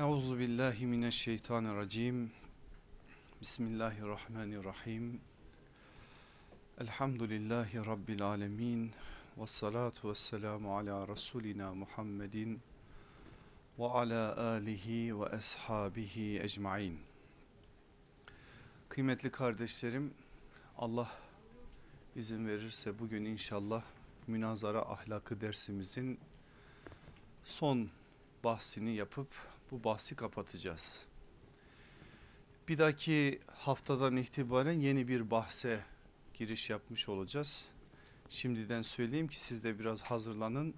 Euzu billahi mineşşeytanirracim. Bismillahirrahmanirrahim. Elhamdülillahi rabbil alamin. Ves salatu vesselamu ala rasulina Muhammedin ve ala alihi ve ashabihi ecmaîn. Kıymetli kardeşlerim, Allah izin verirse bugün inşallah münazara ahlakı dersimizin son bahsini yapıp bu bahsi kapatacağız. Bir dahaki haftadan itibaren yeni bir bahse giriş yapmış olacağız. Şimdiden söyleyeyim ki siz de biraz hazırlanın.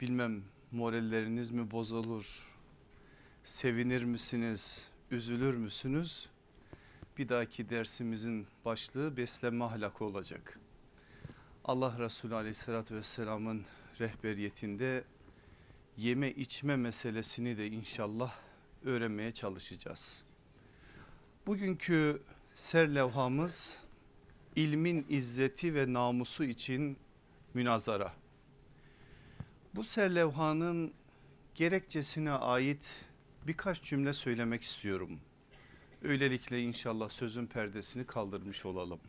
Bilmem moralleriniz mi bozulur, sevinir misiniz, üzülür müsünüz? Bir dahaki dersimizin başlığı beslenme ahlakı olacak. Allah Resulü aleyhissalatü vesselamın rehberiyetinde yeme içme meselesini de inşallah öğrenmeye çalışacağız. Bugünkü serlevhamız ilmin izzeti ve namusu için münazara. Bu serlevhanın gerekçesine ait birkaç cümle söylemek istiyorum. Öylelikle inşallah sözün perdesini kaldırmış olalım.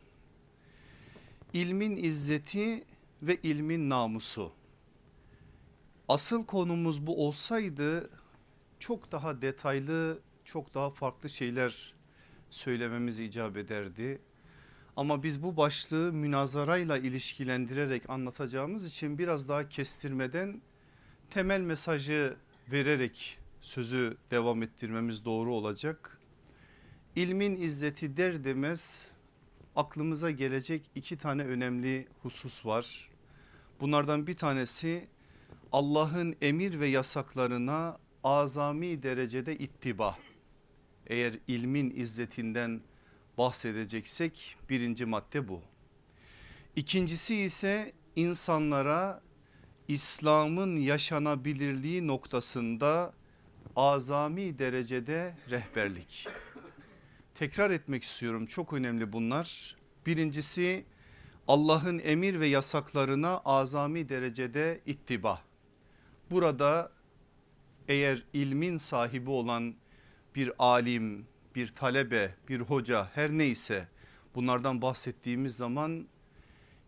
İlmin izzeti ve ilmin namusu. Asıl konumuz bu olsaydı çok daha detaylı, çok daha farklı şeyler söylememiz icap ederdi. Ama biz bu başlığı münazarayla ilişkilendirerek anlatacağımız için biraz daha kestirmeden temel mesajı vererek sözü devam ettirmemiz doğru olacak. İlmin izzeti der demez aklımıza gelecek iki tane önemli husus var. Bunlardan bir tanesi Allah'ın emir ve yasaklarına azami derecede ittiba. Eğer ilmin izzetinden bahsedeceksek birinci madde bu. İkincisi ise insanlara İslam'ın yaşanabilirliği noktasında azami derecede rehberlik. Tekrar etmek istiyorum çok önemli bunlar. Birincisi Allah'ın emir ve yasaklarına azami derecede ittiba. Burada eğer ilmin sahibi olan bir alim, bir talebe, bir hoca her neyse bunlardan bahsettiğimiz zaman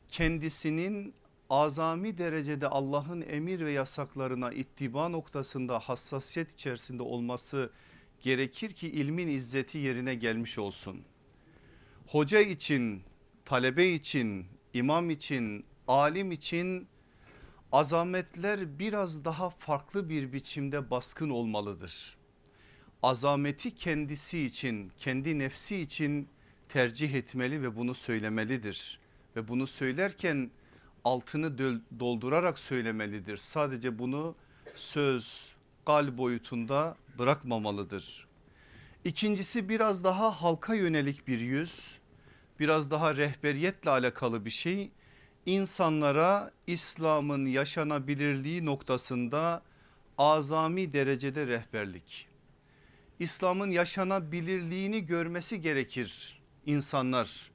kendisinin azami derecede Allah'ın emir ve yasaklarına ittiba noktasında hassasiyet içerisinde olması gerekir ki ilmin izzeti yerine gelmiş olsun. Hoca için, talebe için, imam için, alim için azametler biraz daha farklı bir biçimde baskın olmalıdır. Azameti kendisi için, kendi nefsi için tercih etmeli ve bunu söylemelidir. Ve bunu söylerken altını doldurarak söylemelidir. Sadece bunu söz, kal boyutunda bırakmamalıdır. İkincisi biraz daha halka yönelik bir yüz, biraz daha rehberiyetle alakalı bir şey insanlara İslam'ın yaşanabilirliği noktasında azami derecede rehberlik. İslam'ın yaşanabilirliğini görmesi gerekir insanlar.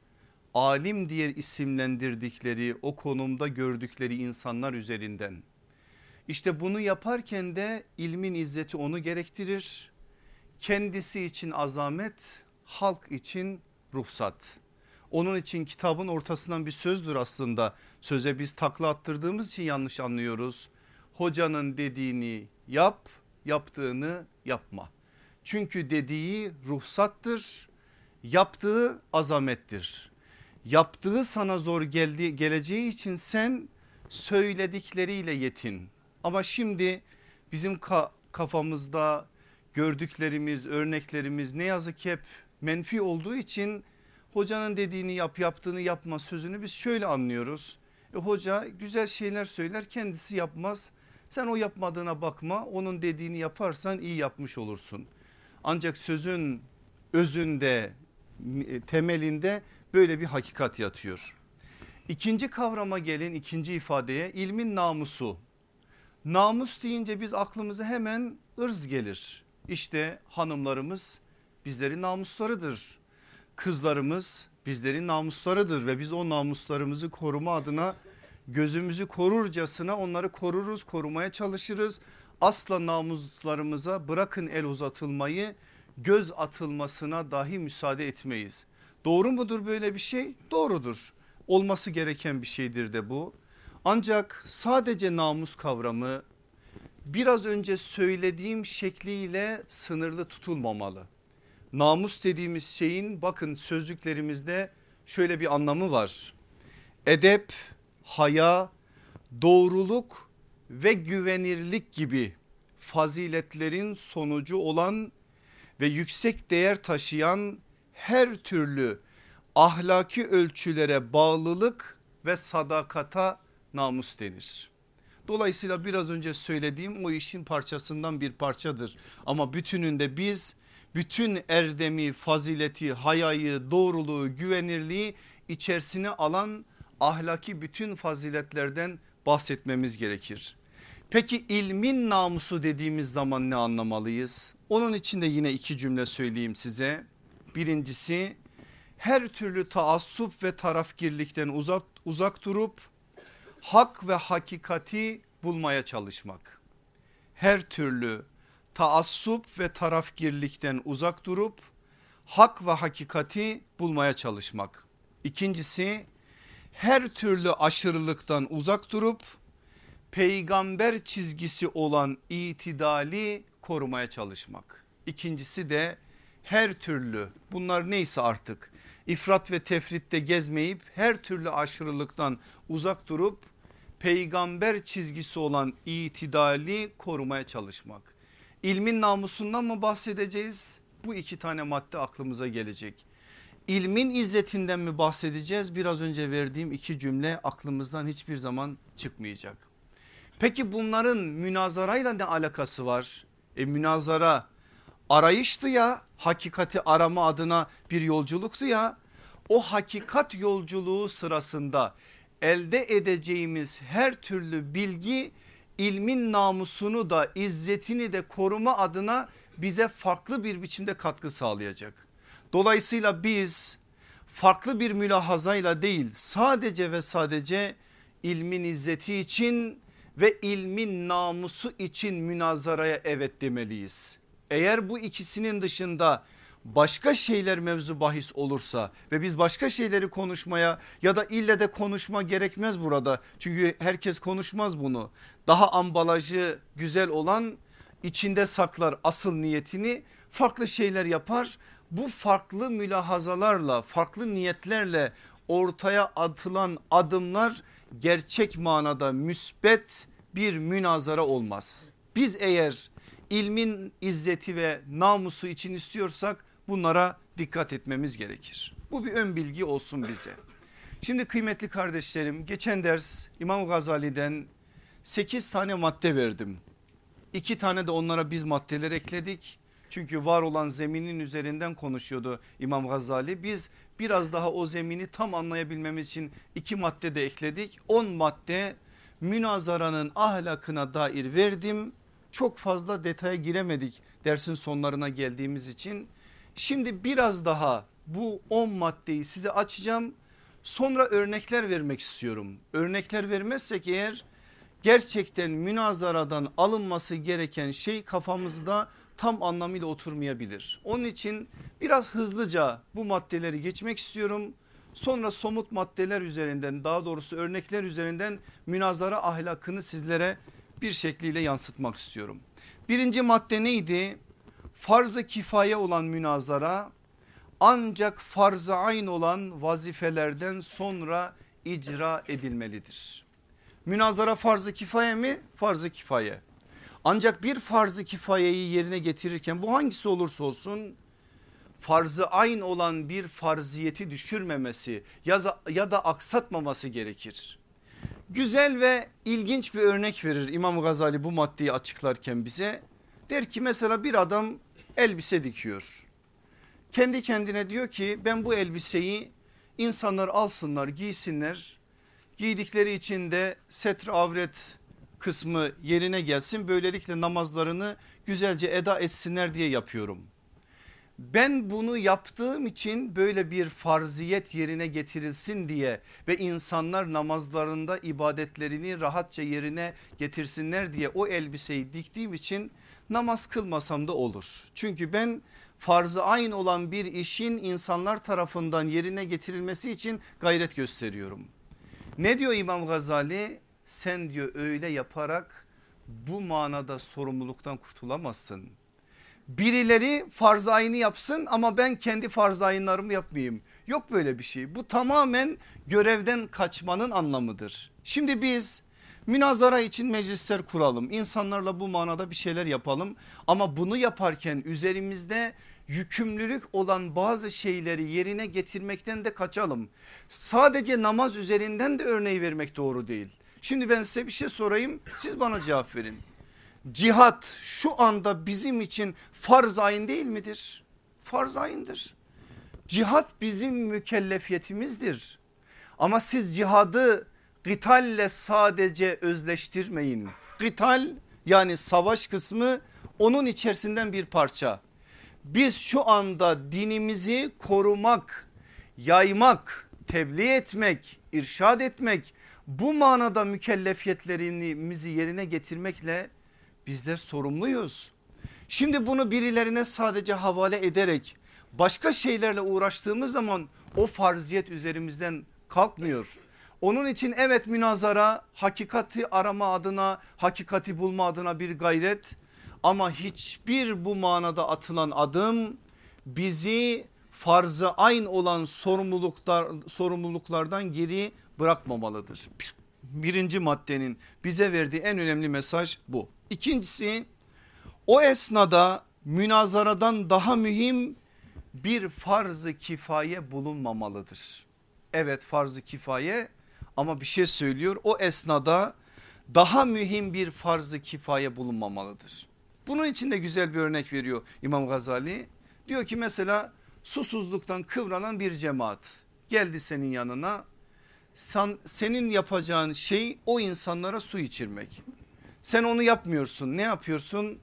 Alim diye isimlendirdikleri o konumda gördükleri insanlar üzerinden. İşte bunu yaparken de ilmin izzeti onu gerektirir. Kendisi için azamet, halk için ruhsat. Onun için kitabın ortasından bir sözdür aslında. Söze biz takla attırdığımız için yanlış anlıyoruz. Hocanın dediğini yap, yaptığını yapma. Çünkü dediği ruhsattır, yaptığı azamettir. Yaptığı sana zor geldi, geleceği için sen söyledikleriyle yetin. Ama şimdi bizim ka kafamızda gördüklerimiz, örneklerimiz ne yazık ki hep menfi olduğu için hocanın dediğini yap yaptığını yapma sözünü biz şöyle anlıyoruz. E, hoca güzel şeyler söyler kendisi yapmaz. Sen o yapmadığına bakma onun dediğini yaparsan iyi yapmış olursun. Ancak sözün özünde e, temelinde böyle bir hakikat yatıyor. İkinci kavrama gelin ikinci ifadeye ilmin namusu. Namus deyince biz aklımıza hemen ırz gelir. İşte hanımlarımız bizlerin namuslarıdır kızlarımız bizlerin namuslarıdır ve biz o namuslarımızı koruma adına gözümüzü korurcasına onları koruruz korumaya çalışırız. asla namuslarımıza bırakın el uzatılmayı göz atılmasına dahi müsaade etmeyiz. Doğru mudur böyle bir şey? Doğrudur. Olması gereken bir şeydir de bu. Ancak sadece namus kavramı biraz önce söylediğim şekliyle sınırlı tutulmamalı. Namus dediğimiz şeyin bakın sözlüklerimizde şöyle bir anlamı var. Edep, haya, doğruluk ve güvenirlik gibi faziletlerin sonucu olan ve yüksek değer taşıyan her türlü ahlaki ölçülere bağlılık ve sadakata namus denir. Dolayısıyla biraz önce söylediğim o işin parçasından bir parçadır. Ama bütününde biz bütün erdemi, fazileti, hayayı, doğruluğu, güvenirliği içerisine alan ahlaki bütün faziletlerden bahsetmemiz gerekir. Peki ilmin namusu dediğimiz zaman ne anlamalıyız? Onun için de yine iki cümle söyleyeyim size. Birincisi her türlü taassup ve tarafgirlikten uzak, uzak durup hak ve hakikati bulmaya çalışmak. Her türlü taassup ve tarafgirlikten uzak durup hak ve hakikati bulmaya çalışmak. İkincisi her türlü aşırılıktan uzak durup peygamber çizgisi olan itidali korumaya çalışmak. İkincisi de her türlü bunlar neyse artık ifrat ve tefritte gezmeyip her türlü aşırılıktan uzak durup peygamber çizgisi olan itidali korumaya çalışmak. İlmin namusundan mı bahsedeceğiz? Bu iki tane madde aklımıza gelecek. İlmin izzetinden mi bahsedeceğiz? Biraz önce verdiğim iki cümle aklımızdan hiçbir zaman çıkmayacak. Peki bunların münazarayla ne alakası var? E münazara arayıştı ya hakikati arama adına bir yolculuktu ya. O hakikat yolculuğu sırasında elde edeceğimiz her türlü bilgi ilmin namusunu da izzetini de koruma adına bize farklı bir biçimde katkı sağlayacak. Dolayısıyla biz farklı bir mülahazayla değil sadece ve sadece ilmin izzeti için ve ilmin namusu için münazaraya evet demeliyiz. Eğer bu ikisinin dışında başka şeyler mevzu bahis olursa ve biz başka şeyleri konuşmaya ya da ille de konuşma gerekmez burada. Çünkü herkes konuşmaz bunu. Daha ambalajı güzel olan içinde saklar asıl niyetini farklı şeyler yapar. Bu farklı mülahazalarla farklı niyetlerle ortaya atılan adımlar gerçek manada müsbet bir münazara olmaz. Biz eğer ilmin izzeti ve namusu için istiyorsak bunlara dikkat etmemiz gerekir. Bu bir ön bilgi olsun bize. Şimdi kıymetli kardeşlerim geçen ders İmam Gazali'den 8 tane madde verdim. 2 tane de onlara biz maddeler ekledik. Çünkü var olan zeminin üzerinden konuşuyordu İmam Gazali. Biz biraz daha o zemini tam anlayabilmemiz için iki madde de ekledik. 10 madde münazaranın ahlakına dair verdim. Çok fazla detaya giremedik dersin sonlarına geldiğimiz için. Şimdi biraz daha bu 10 maddeyi size açacağım. Sonra örnekler vermek istiyorum. Örnekler vermezsek eğer gerçekten münazaradan alınması gereken şey kafamızda tam anlamıyla oturmayabilir. Onun için biraz hızlıca bu maddeleri geçmek istiyorum. Sonra somut maddeler üzerinden daha doğrusu örnekler üzerinden münazara ahlakını sizlere bir şekliyle yansıtmak istiyorum. Birinci madde neydi? Farz-ı kifaye olan münazara ancak farz-ı ayn olan vazifelerden sonra icra edilmelidir. Münazara farz-ı kifaye mi? Farz-ı kifaye. Ancak bir farz-ı kifayeyi yerine getirirken bu hangisi olursa olsun farzı ayn olan bir farziyeti düşürmemesi ya da aksatmaması gerekir. Güzel ve ilginç bir örnek verir İmam Gazali bu maddeyi açıklarken bize. Der ki mesela bir adam elbise dikiyor. Kendi kendine diyor ki ben bu elbiseyi insanlar alsınlar giysinler. Giydikleri için de setr avret kısmı yerine gelsin. Böylelikle namazlarını güzelce eda etsinler diye yapıyorum. ben bunu yaptığım için böyle bir farziyet yerine getirilsin diye ve insanlar namazlarında ibadetlerini rahatça yerine getirsinler diye o elbiseyi diktiğim için namaz kılmasam da olur. Çünkü ben farzı aynı olan bir işin insanlar tarafından yerine getirilmesi için gayret gösteriyorum. Ne diyor İmam Gazali? Sen diyor öyle yaparak bu manada sorumluluktan kurtulamazsın. Birileri farz ayını yapsın ama ben kendi farz ayınlarımı yapmayayım. Yok böyle bir şey. Bu tamamen görevden kaçmanın anlamıdır. Şimdi biz münazara için meclisler kuralım. İnsanlarla bu manada bir şeyler yapalım. Ama bunu yaparken üzerimizde yükümlülük olan bazı şeyleri yerine getirmekten de kaçalım. Sadece namaz üzerinden de örneği vermek doğru değil. Şimdi ben size bir şey sorayım siz bana cevap verin. Cihat şu anda bizim için farz ayın değil midir? Farz ayındır. Cihat bizim mükellefiyetimizdir. Ama siz cihadı gitalle sadece özleştirmeyin. Gital yani savaş kısmı onun içerisinden bir parça. Biz şu anda dinimizi korumak, yaymak, tebliğ etmek, irşad etmek bu manada mükellefiyetlerimizi yerine getirmekle bizler sorumluyuz. Şimdi bunu birilerine sadece havale ederek başka şeylerle uğraştığımız zaman o farziyet üzerimizden kalkmıyor. Onun için evet münazara hakikati arama adına hakikati bulma adına bir gayret ama hiçbir bu manada atılan adım bizi farzı aynı olan sorumluluklar, sorumluluklardan geri bırakmamalıdır. Birinci maddenin bize verdiği en önemli mesaj bu. İkincisi o esnada münazaradan daha mühim bir farz-ı kifaye bulunmamalıdır. Evet farz-ı kifaye ama bir şey söylüyor o esnada daha mühim bir farz-ı kifaye bulunmamalıdır. Bunun için de güzel bir örnek veriyor İmam Gazali. Diyor ki mesela susuzluktan kıvranan bir cemaat geldi senin yanına. Sen, senin yapacağın şey o insanlara su içirmek. Sen onu yapmıyorsun ne yapıyorsun?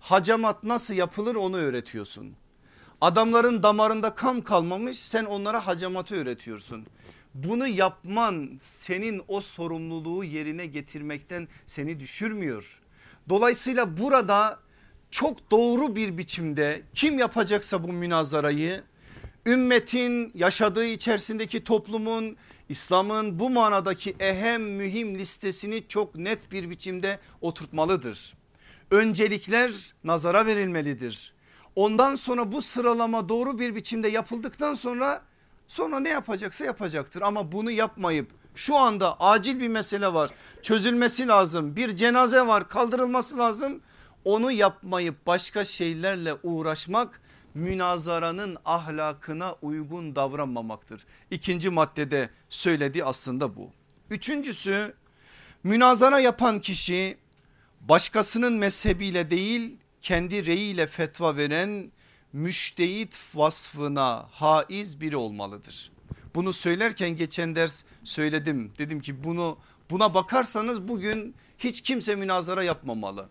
Hacamat nasıl yapılır onu öğretiyorsun. Adamların damarında kan kalmamış sen onlara hacamatı öğretiyorsun. Bunu yapman senin o sorumluluğu yerine getirmekten seni düşürmüyor. Dolayısıyla burada çok doğru bir biçimde kim yapacaksa bu münazarayı ümmetin yaşadığı içerisindeki toplumun İslam'ın bu manadaki ehem mühim listesini çok net bir biçimde oturtmalıdır. Öncelikler nazara verilmelidir. Ondan sonra bu sıralama doğru bir biçimde yapıldıktan sonra sonra ne yapacaksa yapacaktır. Ama bunu yapmayıp şu anda acil bir mesele var çözülmesi lazım bir cenaze var kaldırılması lazım onu yapmayıp başka şeylerle uğraşmak münazaranın ahlakına uygun davranmamaktır. İkinci maddede söylediği aslında bu. Üçüncüsü münazara yapan kişi başkasının mezhebiyle değil kendi reyiyle fetva veren müştehit vasfına haiz biri olmalıdır. Bunu söylerken geçen ders söyledim. Dedim ki bunu buna bakarsanız bugün hiç kimse münazara yapmamalı.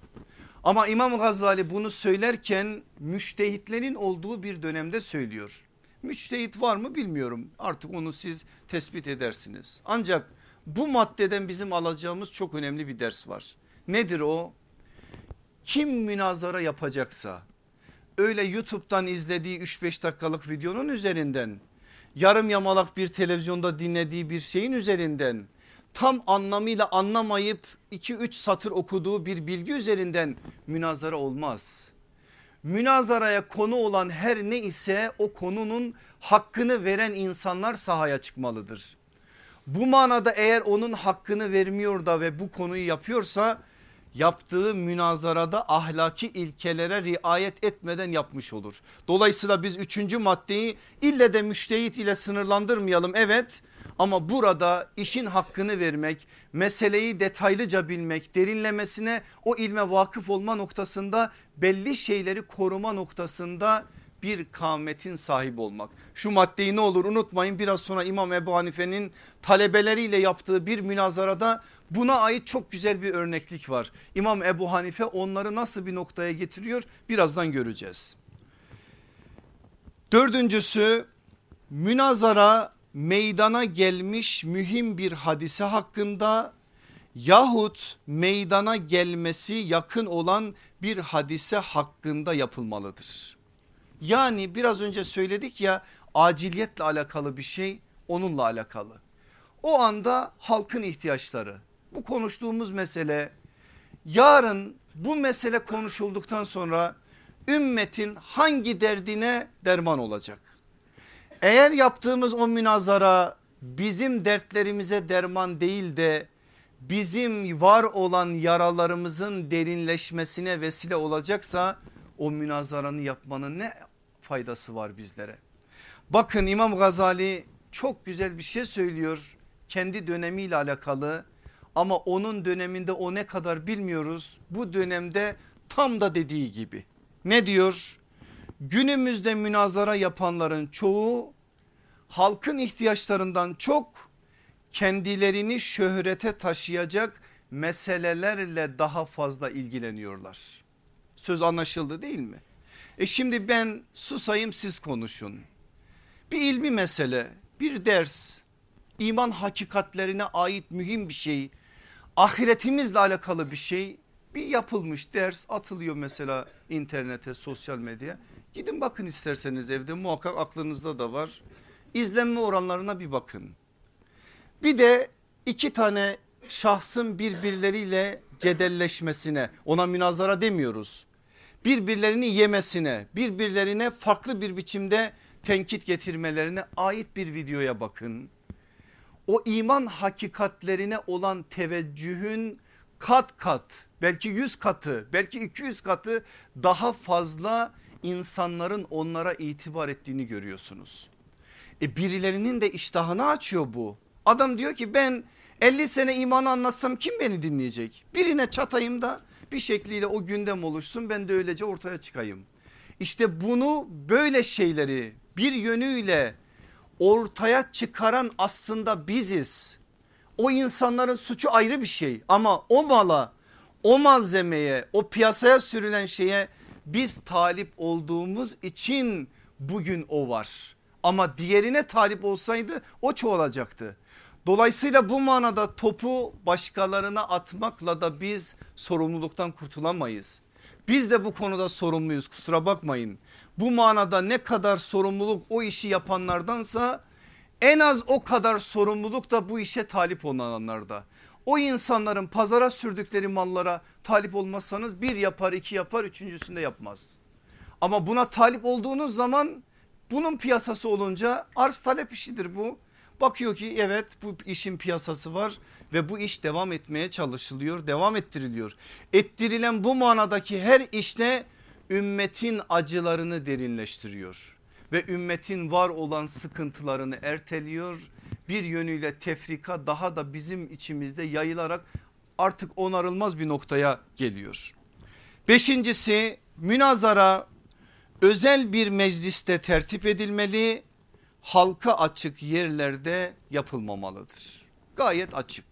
Ama İmam Gazali bunu söylerken müştehitlerin olduğu bir dönemde söylüyor. Müçtehit var mı bilmiyorum artık onu siz tespit edersiniz. Ancak bu maddeden bizim alacağımız çok önemli bir ders var. Nedir o? Kim münazara yapacaksa öyle YouTube'dan izlediği 3-5 dakikalık videonun üzerinden yarım yamalak bir televizyonda dinlediği bir şeyin üzerinden tam anlamıyla anlamayıp 2-3 satır okuduğu bir bilgi üzerinden münazara olmaz. Münazaraya konu olan her ne ise o konunun hakkını veren insanlar sahaya çıkmalıdır. Bu manada eğer onun hakkını vermiyor da ve bu konuyu yapıyorsa yaptığı münazarada ahlaki ilkelere riayet etmeden yapmış olur. Dolayısıyla biz üçüncü maddeyi ille de müştehit ile sınırlandırmayalım evet ama burada işin hakkını vermek meseleyi detaylıca bilmek derinlemesine o ilme vakıf olma noktasında belli şeyleri koruma noktasında bir kâmetin sahibi olmak. Şu maddeyi ne olur unutmayın biraz sonra İmam Ebu Hanife'nin talebeleriyle yaptığı bir münazarada buna ait çok güzel bir örneklik var. İmam Ebu Hanife onları nasıl bir noktaya getiriyor birazdan göreceğiz. Dördüncüsü münazara meydana gelmiş mühim bir hadise hakkında yahut meydana gelmesi yakın olan bir hadise hakkında yapılmalıdır. Yani biraz önce söyledik ya aciliyetle alakalı bir şey onunla alakalı. O anda halkın ihtiyaçları bu konuştuğumuz mesele yarın bu mesele konuşulduktan sonra ümmetin hangi derdine derman olacak? Eğer yaptığımız o münazara bizim dertlerimize derman değil de bizim var olan yaralarımızın derinleşmesine vesile olacaksa o münazaranı yapmanın ne faydası var bizlere? Bakın İmam Gazali çok güzel bir şey söylüyor kendi dönemiyle alakalı ama onun döneminde o ne kadar bilmiyoruz. Bu dönemde tam da dediği gibi. Ne diyor? Günümüzde münazara yapanların çoğu halkın ihtiyaçlarından çok kendilerini şöhrete taşıyacak meselelerle daha fazla ilgileniyorlar. Söz anlaşıldı değil mi? E şimdi ben susayım siz konuşun. Bir ilmi mesele, bir ders, iman hakikatlerine ait mühim bir şey, ahiretimizle alakalı bir şey bir yapılmış ders atılıyor mesela internete sosyal medya. Gidin bakın isterseniz evde muhakkak aklınızda da var. İzlenme oranlarına bir bakın. Bir de iki tane şahsın birbirleriyle cedelleşmesine ona münazara demiyoruz. Birbirlerini yemesine birbirlerine farklı bir biçimde tenkit getirmelerine ait bir videoya bakın. O iman hakikatlerine olan teveccühün kat kat belki 100 katı belki 200 katı daha fazla insanların onlara itibar ettiğini görüyorsunuz. E birilerinin de iştahını açıyor bu. Adam diyor ki ben 50 sene imanı anlatsam kim beni dinleyecek? Birine çatayım da bir şekliyle o gündem oluşsun ben de öylece ortaya çıkayım. İşte bunu böyle şeyleri bir yönüyle ortaya çıkaran aslında biziz. O insanların suçu ayrı bir şey ama o mala o malzemeye o piyasaya sürülen şeye biz talip olduğumuz için bugün o var. Ama diğerine talip olsaydı o çoğalacaktı. Dolayısıyla bu manada topu başkalarına atmakla da biz sorumluluktan kurtulamayız. Biz de bu konuda sorumluyuz kusura bakmayın. Bu manada ne kadar sorumluluk o işi yapanlardansa en az o kadar sorumluluk da bu işe talip olanlarda. O insanların pazara sürdükleri mallara talip olmazsanız bir yapar iki yapar üçüncüsünde yapmaz. Ama buna talip olduğunuz zaman bunun piyasası olunca arz talep işidir bu. Bakıyor ki evet bu işin piyasası var ve bu iş devam etmeye çalışılıyor devam ettiriliyor. Ettirilen bu manadaki her işte ümmetin acılarını derinleştiriyor ve ümmetin var olan sıkıntılarını erteliyor. Bir yönüyle tefrika daha da bizim içimizde yayılarak artık onarılmaz bir noktaya geliyor. Beşincisi münazara özel bir mecliste tertip edilmeli halka açık yerlerde yapılmamalıdır. Gayet açık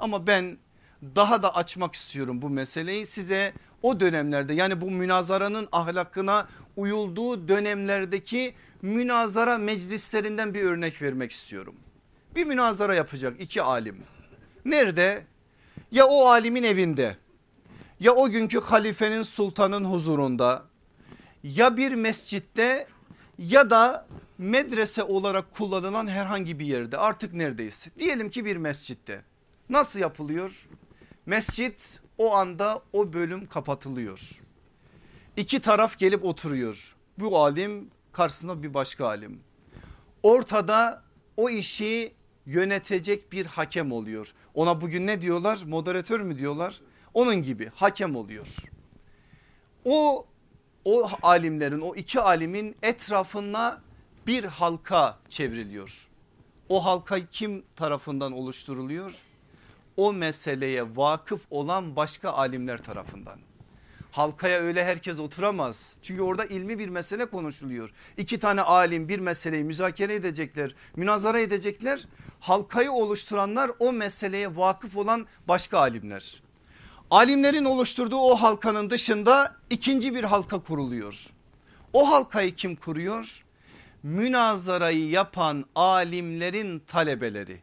ama ben daha da açmak istiyorum bu meseleyi size o dönemlerde yani bu münazaranın ahlakına uyulduğu dönemlerdeki münazara meclislerinden bir örnek vermek istiyorum. Bir münazara yapacak iki alim. Nerede? Ya o alimin evinde ya o günkü halifenin sultanın huzurunda ya bir mescitte ya da medrese olarak kullanılan herhangi bir yerde artık neredeyse diyelim ki bir mescitte nasıl yapılıyor? Mescit o anda o bölüm kapatılıyor. İki taraf gelip oturuyor. Bu alim karşısında bir başka alim. Ortada o işi yönetecek bir hakem oluyor. Ona bugün ne diyorlar? Moderatör mü diyorlar? Onun gibi hakem oluyor. O o alimlerin o iki alimin etrafına bir halka çevriliyor. O halka kim tarafından oluşturuluyor? O meseleye vakıf olan başka alimler tarafından. Halkaya öyle herkes oturamaz. Çünkü orada ilmi bir mesele konuşuluyor. İki tane alim bir meseleyi müzakere edecekler, münazara edecekler. Halkayı oluşturanlar o meseleye vakıf olan başka alimler. Alimlerin oluşturduğu o halkanın dışında ikinci bir halka kuruluyor. O halkayı kim kuruyor? Münazarayı yapan alimlerin talebeleri.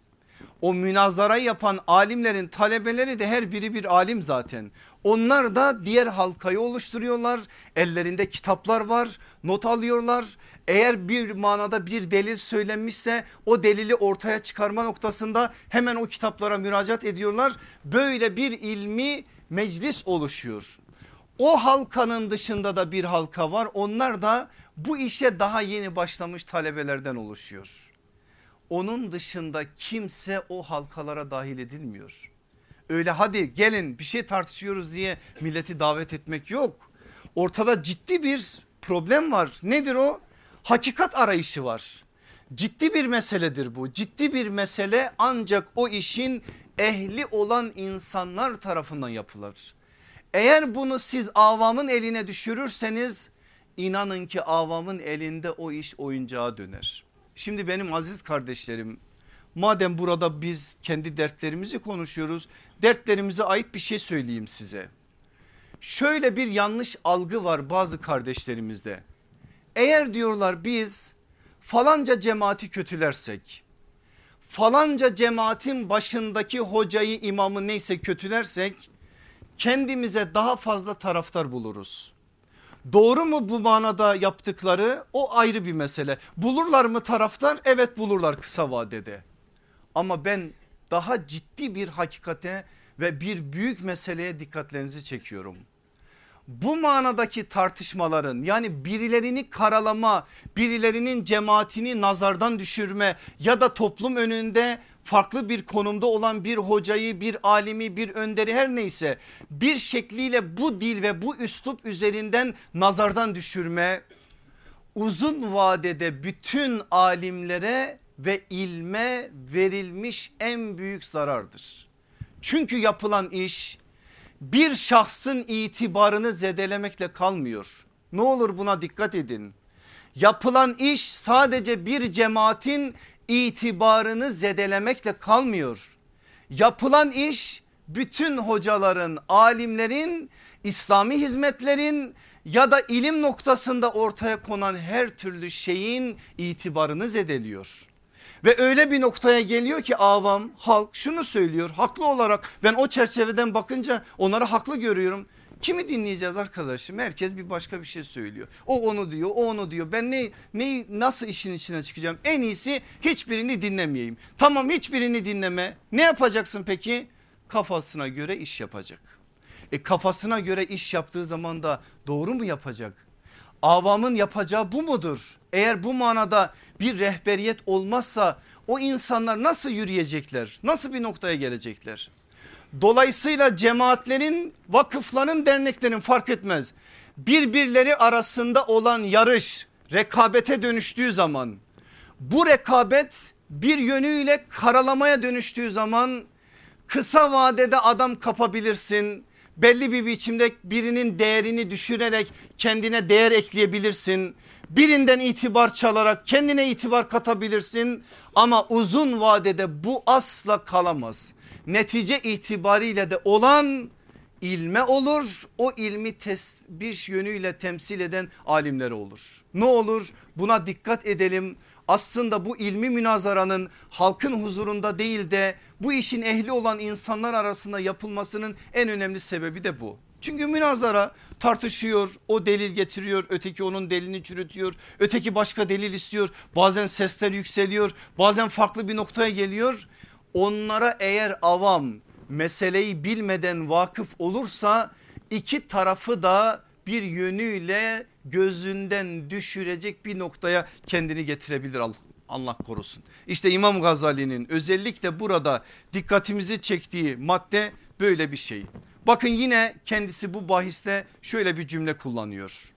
O münazarayı yapan alimlerin talebeleri de her biri bir alim zaten. Onlar da diğer halkayı oluşturuyorlar. Ellerinde kitaplar var, not alıyorlar. Eğer bir manada bir delil söylenmişse o delili ortaya çıkarma noktasında hemen o kitaplara müracaat ediyorlar. Böyle bir ilmi meclis oluşuyor. O halkanın dışında da bir halka var. Onlar da bu işe daha yeni başlamış talebelerden oluşuyor. Onun dışında kimse o halkalara dahil edilmiyor. Öyle hadi gelin bir şey tartışıyoruz diye milleti davet etmek yok. Ortada ciddi bir problem var. Nedir o? Hakikat arayışı var. Ciddi bir meseledir bu. Ciddi bir mesele ancak o işin ehli olan insanlar tarafından yapılır. Eğer bunu siz avamın eline düşürürseniz inanın ki avamın elinde o iş oyuncağa döner. Şimdi benim aziz kardeşlerim madem burada biz kendi dertlerimizi konuşuyoruz dertlerimize ait bir şey söyleyeyim size. Şöyle bir yanlış algı var bazı kardeşlerimizde. Eğer diyorlar biz falanca cemaati kötülersek falanca cemaatin başındaki hocayı imamı neyse kötülersek kendimize daha fazla taraftar buluruz. Doğru mu bu manada yaptıkları o ayrı bir mesele. Bulurlar mı taraftar? Evet bulurlar kısa vadede. Ama ben daha ciddi bir hakikate ve bir büyük meseleye dikkatlerinizi çekiyorum. Bu manadaki tartışmaların yani birilerini karalama, birilerinin cemaatini nazardan düşürme ya da toplum önünde farklı bir konumda olan bir hocayı bir alimi bir önderi her neyse bir şekliyle bu dil ve bu üslup üzerinden nazardan düşürme uzun vadede bütün alimlere ve ilme verilmiş en büyük zarardır. Çünkü yapılan iş bir şahsın itibarını zedelemekle kalmıyor. Ne olur buna dikkat edin. Yapılan iş sadece bir cemaatin itibarını zedelemekle kalmıyor. Yapılan iş bütün hocaların, alimlerin, İslami hizmetlerin ya da ilim noktasında ortaya konan her türlü şeyin itibarını zedeliyor. Ve öyle bir noktaya geliyor ki avam halk şunu söylüyor haklı olarak ben o çerçeveden bakınca onları haklı görüyorum. Kimi dinleyeceğiz arkadaşım? Herkes bir başka bir şey söylüyor. O onu diyor, o onu diyor. Ben ne, ne nasıl işin içine çıkacağım? En iyisi hiçbirini dinlemeyeyim. Tamam hiçbirini dinleme. Ne yapacaksın peki? Kafasına göre iş yapacak. E kafasına göre iş yaptığı zaman da doğru mu yapacak? Avamın yapacağı bu mudur? Eğer bu manada bir rehberiyet olmazsa o insanlar nasıl yürüyecekler? Nasıl bir noktaya gelecekler? Dolayısıyla cemaatlerin, vakıfların, derneklerin fark etmez. Birbirleri arasında olan yarış rekabete dönüştüğü zaman bu rekabet bir yönüyle karalamaya dönüştüğü zaman kısa vadede adam kapabilirsin. Belli bir biçimde birinin değerini düşürerek kendine değer ekleyebilirsin. Birinden itibar çalarak kendine itibar katabilirsin ama uzun vadede bu asla kalamaz netice itibariyle de olan ilme olur. O ilmi bir yönüyle temsil eden alimlere olur. Ne olur buna dikkat edelim. Aslında bu ilmi münazaranın halkın huzurunda değil de bu işin ehli olan insanlar arasında yapılmasının en önemli sebebi de bu. Çünkü münazara tartışıyor o delil getiriyor öteki onun delilini çürütüyor öteki başka delil istiyor bazen sesler yükseliyor bazen farklı bir noktaya geliyor onlara eğer avam meseleyi bilmeden vakıf olursa iki tarafı da bir yönüyle gözünden düşürecek bir noktaya kendini getirebilir Allah korusun. İşte İmam Gazali'nin özellikle burada dikkatimizi çektiği madde böyle bir şey. Bakın yine kendisi bu bahiste şöyle bir cümle kullanıyor.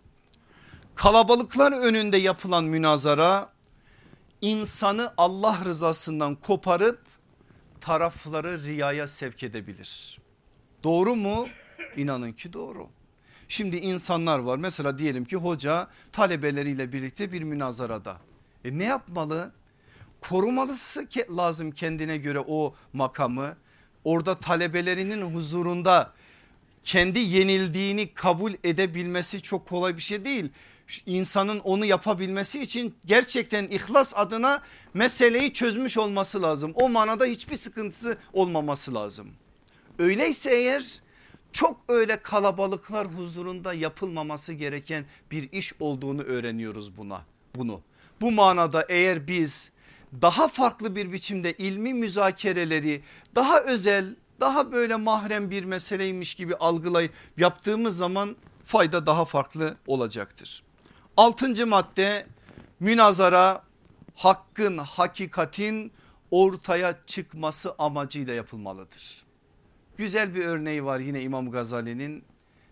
Kalabalıklar önünde yapılan münazara insanı Allah rızasından koparıp tarafları riyaya sevk edebilir. Doğru mu? İnanın ki doğru. Şimdi insanlar var mesela diyelim ki hoca talebeleriyle birlikte bir münazarada. E ne yapmalı? Korumalısı lazım kendine göre o makamı. Orada talebelerinin huzurunda kendi yenildiğini kabul edebilmesi çok kolay bir şey değil. İnsanın onu yapabilmesi için gerçekten ihlas adına meseleyi çözmüş olması lazım. O manada hiçbir sıkıntısı olmaması lazım. Öyleyse eğer çok öyle kalabalıklar huzurunda yapılmaması gereken bir iş olduğunu öğreniyoruz buna bunu. Bu manada eğer biz daha farklı bir biçimde ilmi müzakereleri daha özel daha böyle mahrem bir meseleymiş gibi algılayıp yaptığımız zaman fayda daha farklı olacaktır. Altıncı madde münazara hakkın hakikatin ortaya çıkması amacıyla yapılmalıdır. Güzel bir örneği var yine İmam Gazali'nin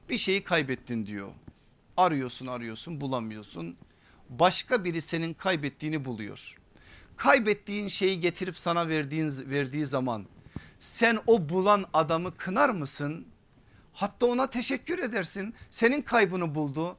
bir şeyi kaybettin diyor. Arıyorsun arıyorsun bulamıyorsun. Başka biri senin kaybettiğini buluyor. Kaybettiğin şeyi getirip sana verdiğin, verdiği zaman sen o bulan adamı kınar mısın? Hatta ona teşekkür edersin. Senin kaybını buldu.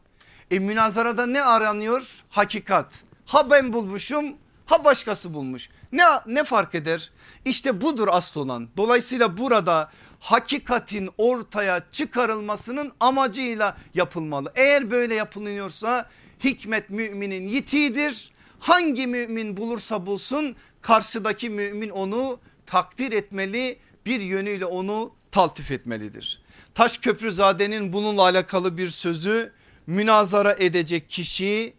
E münazarada ne aranıyor? Hakikat. Ha ben bulmuşum ha başkası bulmuş. Ne, ne fark eder? İşte budur asıl olan. Dolayısıyla burada hakikatin ortaya çıkarılmasının amacıyla yapılmalı. Eğer böyle yapılıyorsa hikmet müminin yitiğidir. Hangi mümin bulursa bulsun karşıdaki mümin onu takdir etmeli bir yönüyle onu taltif etmelidir. Taş Köprüzade'nin bununla alakalı bir sözü münazara edecek kişi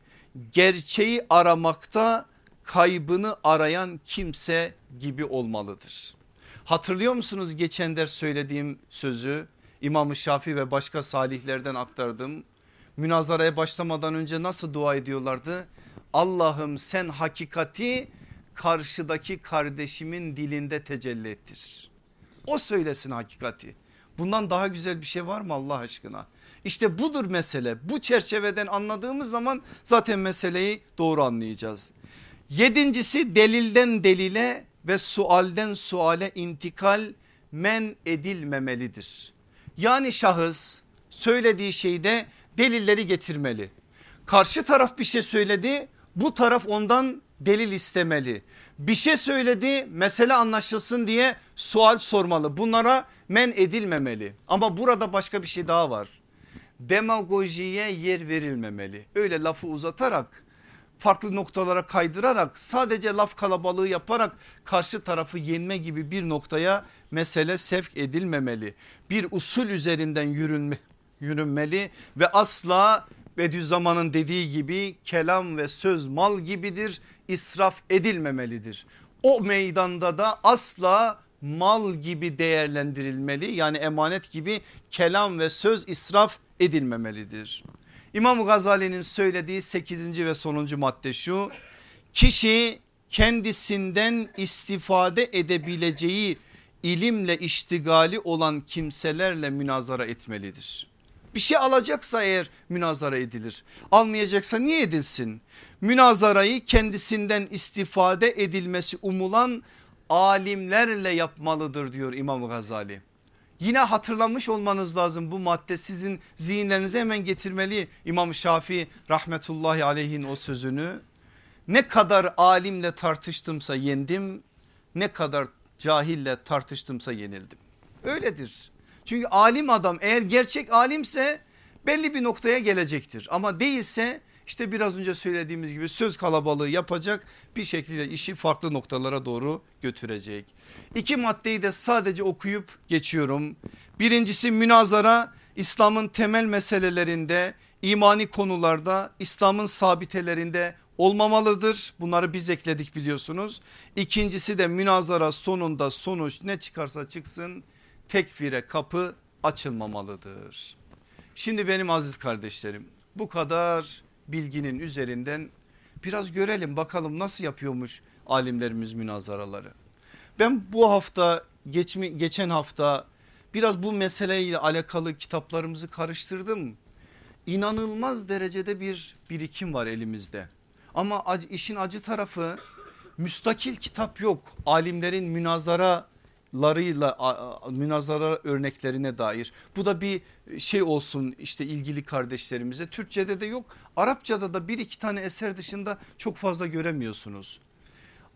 gerçeği aramakta kaybını arayan kimse gibi olmalıdır. Hatırlıyor musunuz geçen ders söylediğim sözü İmam-ı Şafi ve başka salihlerden aktardım. Münazaraya başlamadan önce nasıl dua ediyorlardı? Allah'ım sen hakikati karşıdaki kardeşimin dilinde tecelli ettir. O söylesin hakikati. Bundan daha güzel bir şey var mı Allah aşkına? İşte budur mesele. Bu çerçeveden anladığımız zaman zaten meseleyi doğru anlayacağız. Yedincisi delilden delile ve sualden suale intikal men edilmemelidir. Yani şahıs söylediği şeyde delilleri getirmeli. Karşı taraf bir şey söyledi bu taraf ondan delil istemeli. Bir şey söyledi mesele anlaşılsın diye sual sormalı. Bunlara men edilmemeli. Ama burada başka bir şey daha var. Demagojiye yer verilmemeli. Öyle lafı uzatarak farklı noktalara kaydırarak sadece laf kalabalığı yaparak karşı tarafı yenme gibi bir noktaya mesele sevk edilmemeli. Bir usul üzerinden yürünme, yürünmeli ve asla Bediüzzaman'ın dediği gibi kelam ve söz mal gibidir israf edilmemelidir. O meydanda da asla mal gibi değerlendirilmeli yani emanet gibi kelam ve söz israf edilmemelidir. İmam Gazali'nin söylediği 8. ve sonuncu madde şu kişi kendisinden istifade edebileceği ilimle iştigali olan kimselerle münazara etmelidir. Bir şey alacaksa eğer münazara edilir. Almayacaksa niye edilsin? Münazarayı kendisinden istifade edilmesi umulan alimlerle yapmalıdır diyor İmam Gazali. Yine hatırlamış olmanız lazım bu madde sizin zihinlerinize hemen getirmeli İmam Şafii rahmetullahi aleyhin o sözünü. Ne kadar alimle tartıştımsa yendim ne kadar cahille tartıştımsa yenildim. Öyledir. Çünkü alim adam eğer gerçek alimse belli bir noktaya gelecektir. Ama değilse işte biraz önce söylediğimiz gibi söz kalabalığı yapacak bir şekilde işi farklı noktalara doğru götürecek. İki maddeyi de sadece okuyup geçiyorum. Birincisi münazara İslam'ın temel meselelerinde imani konularda İslam'ın sabitelerinde olmamalıdır. Bunları biz ekledik biliyorsunuz. İkincisi de münazara sonunda sonuç ne çıkarsa çıksın tekfire kapı açılmamalıdır. Şimdi benim aziz kardeşlerim bu kadar bilginin üzerinden biraz görelim bakalım nasıl yapıyormuş alimlerimiz münazaraları. Ben bu hafta geçmi, geçen hafta biraz bu meseleyle alakalı kitaplarımızı karıştırdım. İnanılmaz derecede bir birikim var elimizde. Ama işin acı tarafı müstakil kitap yok. Alimlerin münazara larıyla münazara örneklerine dair. Bu da bir şey olsun işte ilgili kardeşlerimize. Türkçede de yok. Arapçada da bir iki tane eser dışında çok fazla göremiyorsunuz.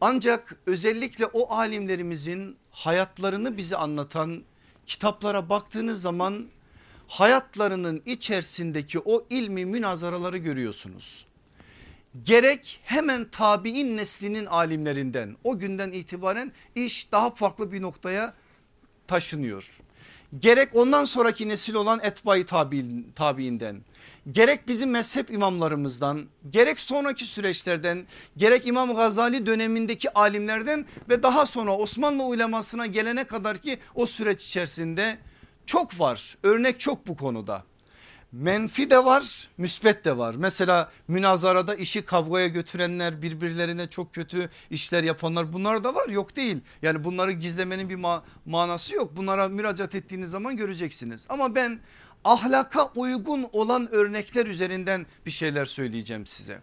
Ancak özellikle o alimlerimizin hayatlarını bize anlatan kitaplara baktığınız zaman hayatlarının içerisindeki o ilmi münazaraları görüyorsunuz. Gerek hemen tabi'in neslinin alimlerinden o günden itibaren iş daha farklı bir noktaya taşınıyor. Gerek ondan sonraki nesil olan etbayı tabiinden gerek bizim mezhep imamlarımızdan gerek sonraki süreçlerden gerek İmam Gazali dönemindeki alimlerden ve daha sonra Osmanlı ulemasına gelene kadar ki o süreç içerisinde çok var örnek çok bu konuda. Menfi de var müsbet de var. Mesela münazarada işi kavgaya götürenler birbirlerine çok kötü işler yapanlar bunlar da var yok değil. Yani bunları gizlemenin bir ma manası yok. Bunlara müracaat ettiğiniz zaman göreceksiniz. Ama ben ahlaka uygun olan örnekler üzerinden bir şeyler söyleyeceğim size.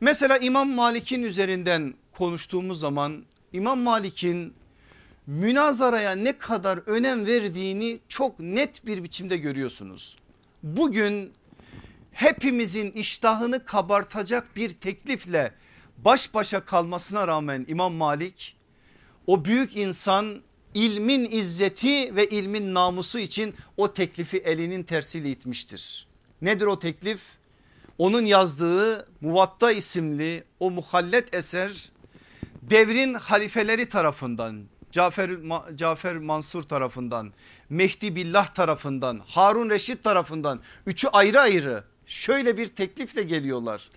Mesela İmam Malik'in üzerinden konuştuğumuz zaman İmam Malik'in münazaraya ne kadar önem verdiğini çok net bir biçimde görüyorsunuz. Bugün hepimizin iştahını kabartacak bir teklifle baş başa kalmasına rağmen İmam Malik o büyük insan ilmin izzeti ve ilmin namusu için o teklifi elinin tersiyle itmiştir. Nedir o teklif? Onun yazdığı Muvatta isimli o muhallet eser devrin halifeleri tarafından Cafer, Cafer Mansur tarafından Mehdi Billah tarafından Harun Reşit tarafından üçü ayrı ayrı şöyle bir teklifle geliyorlar.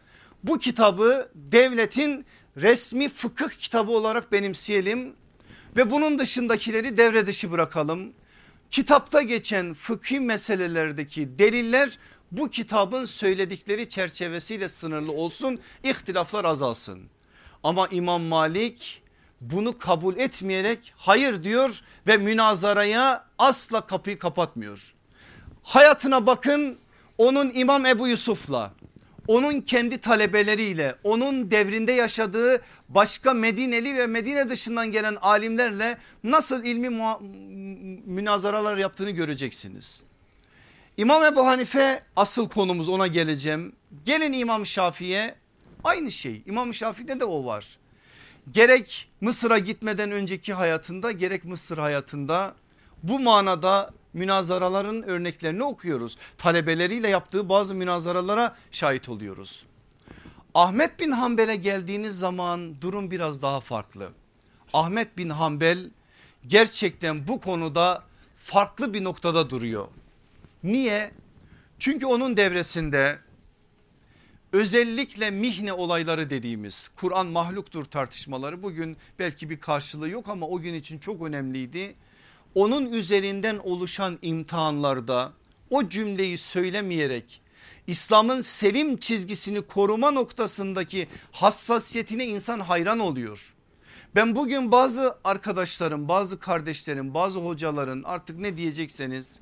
Bu kitabı devletin resmi fıkıh kitabı olarak benimseyelim ve bunun dışındakileri devre dışı bırakalım. Kitapta geçen fıkhi meselelerdeki deliller bu kitabın söyledikleri çerçevesiyle sınırlı olsun ihtilaflar azalsın. Ama İmam Malik bunu kabul etmeyerek hayır diyor ve münazaraya asla kapıyı kapatmıyor. Hayatına bakın onun İmam Ebu Yusuf'la onun kendi talebeleriyle onun devrinde yaşadığı başka Medineli ve Medine dışından gelen alimlerle nasıl ilmi münazaralar yaptığını göreceksiniz. İmam Ebu Hanife asıl konumuz ona geleceğim. Gelin İmam Şafii'ye aynı şey İmam Şafii'de de o var. Gerek Mısır'a gitmeden önceki hayatında gerek Mısır hayatında bu manada münazaraların örneklerini okuyoruz. Talebeleriyle yaptığı bazı münazaralara şahit oluyoruz. Ahmet bin Hanbel'e geldiğiniz zaman durum biraz daha farklı. Ahmet bin Hanbel gerçekten bu konuda farklı bir noktada duruyor. Niye? Çünkü onun devresinde özellikle mihne olayları dediğimiz Kur'an mahluktur tartışmaları bugün belki bir karşılığı yok ama o gün için çok önemliydi onun üzerinden oluşan imtihanlarda o cümleyi söylemeyerek İslam'ın selim çizgisini koruma noktasındaki hassasiyetine insan hayran oluyor. Ben bugün bazı arkadaşlarım, bazı kardeşlerim, bazı hocaların artık ne diyecekseniz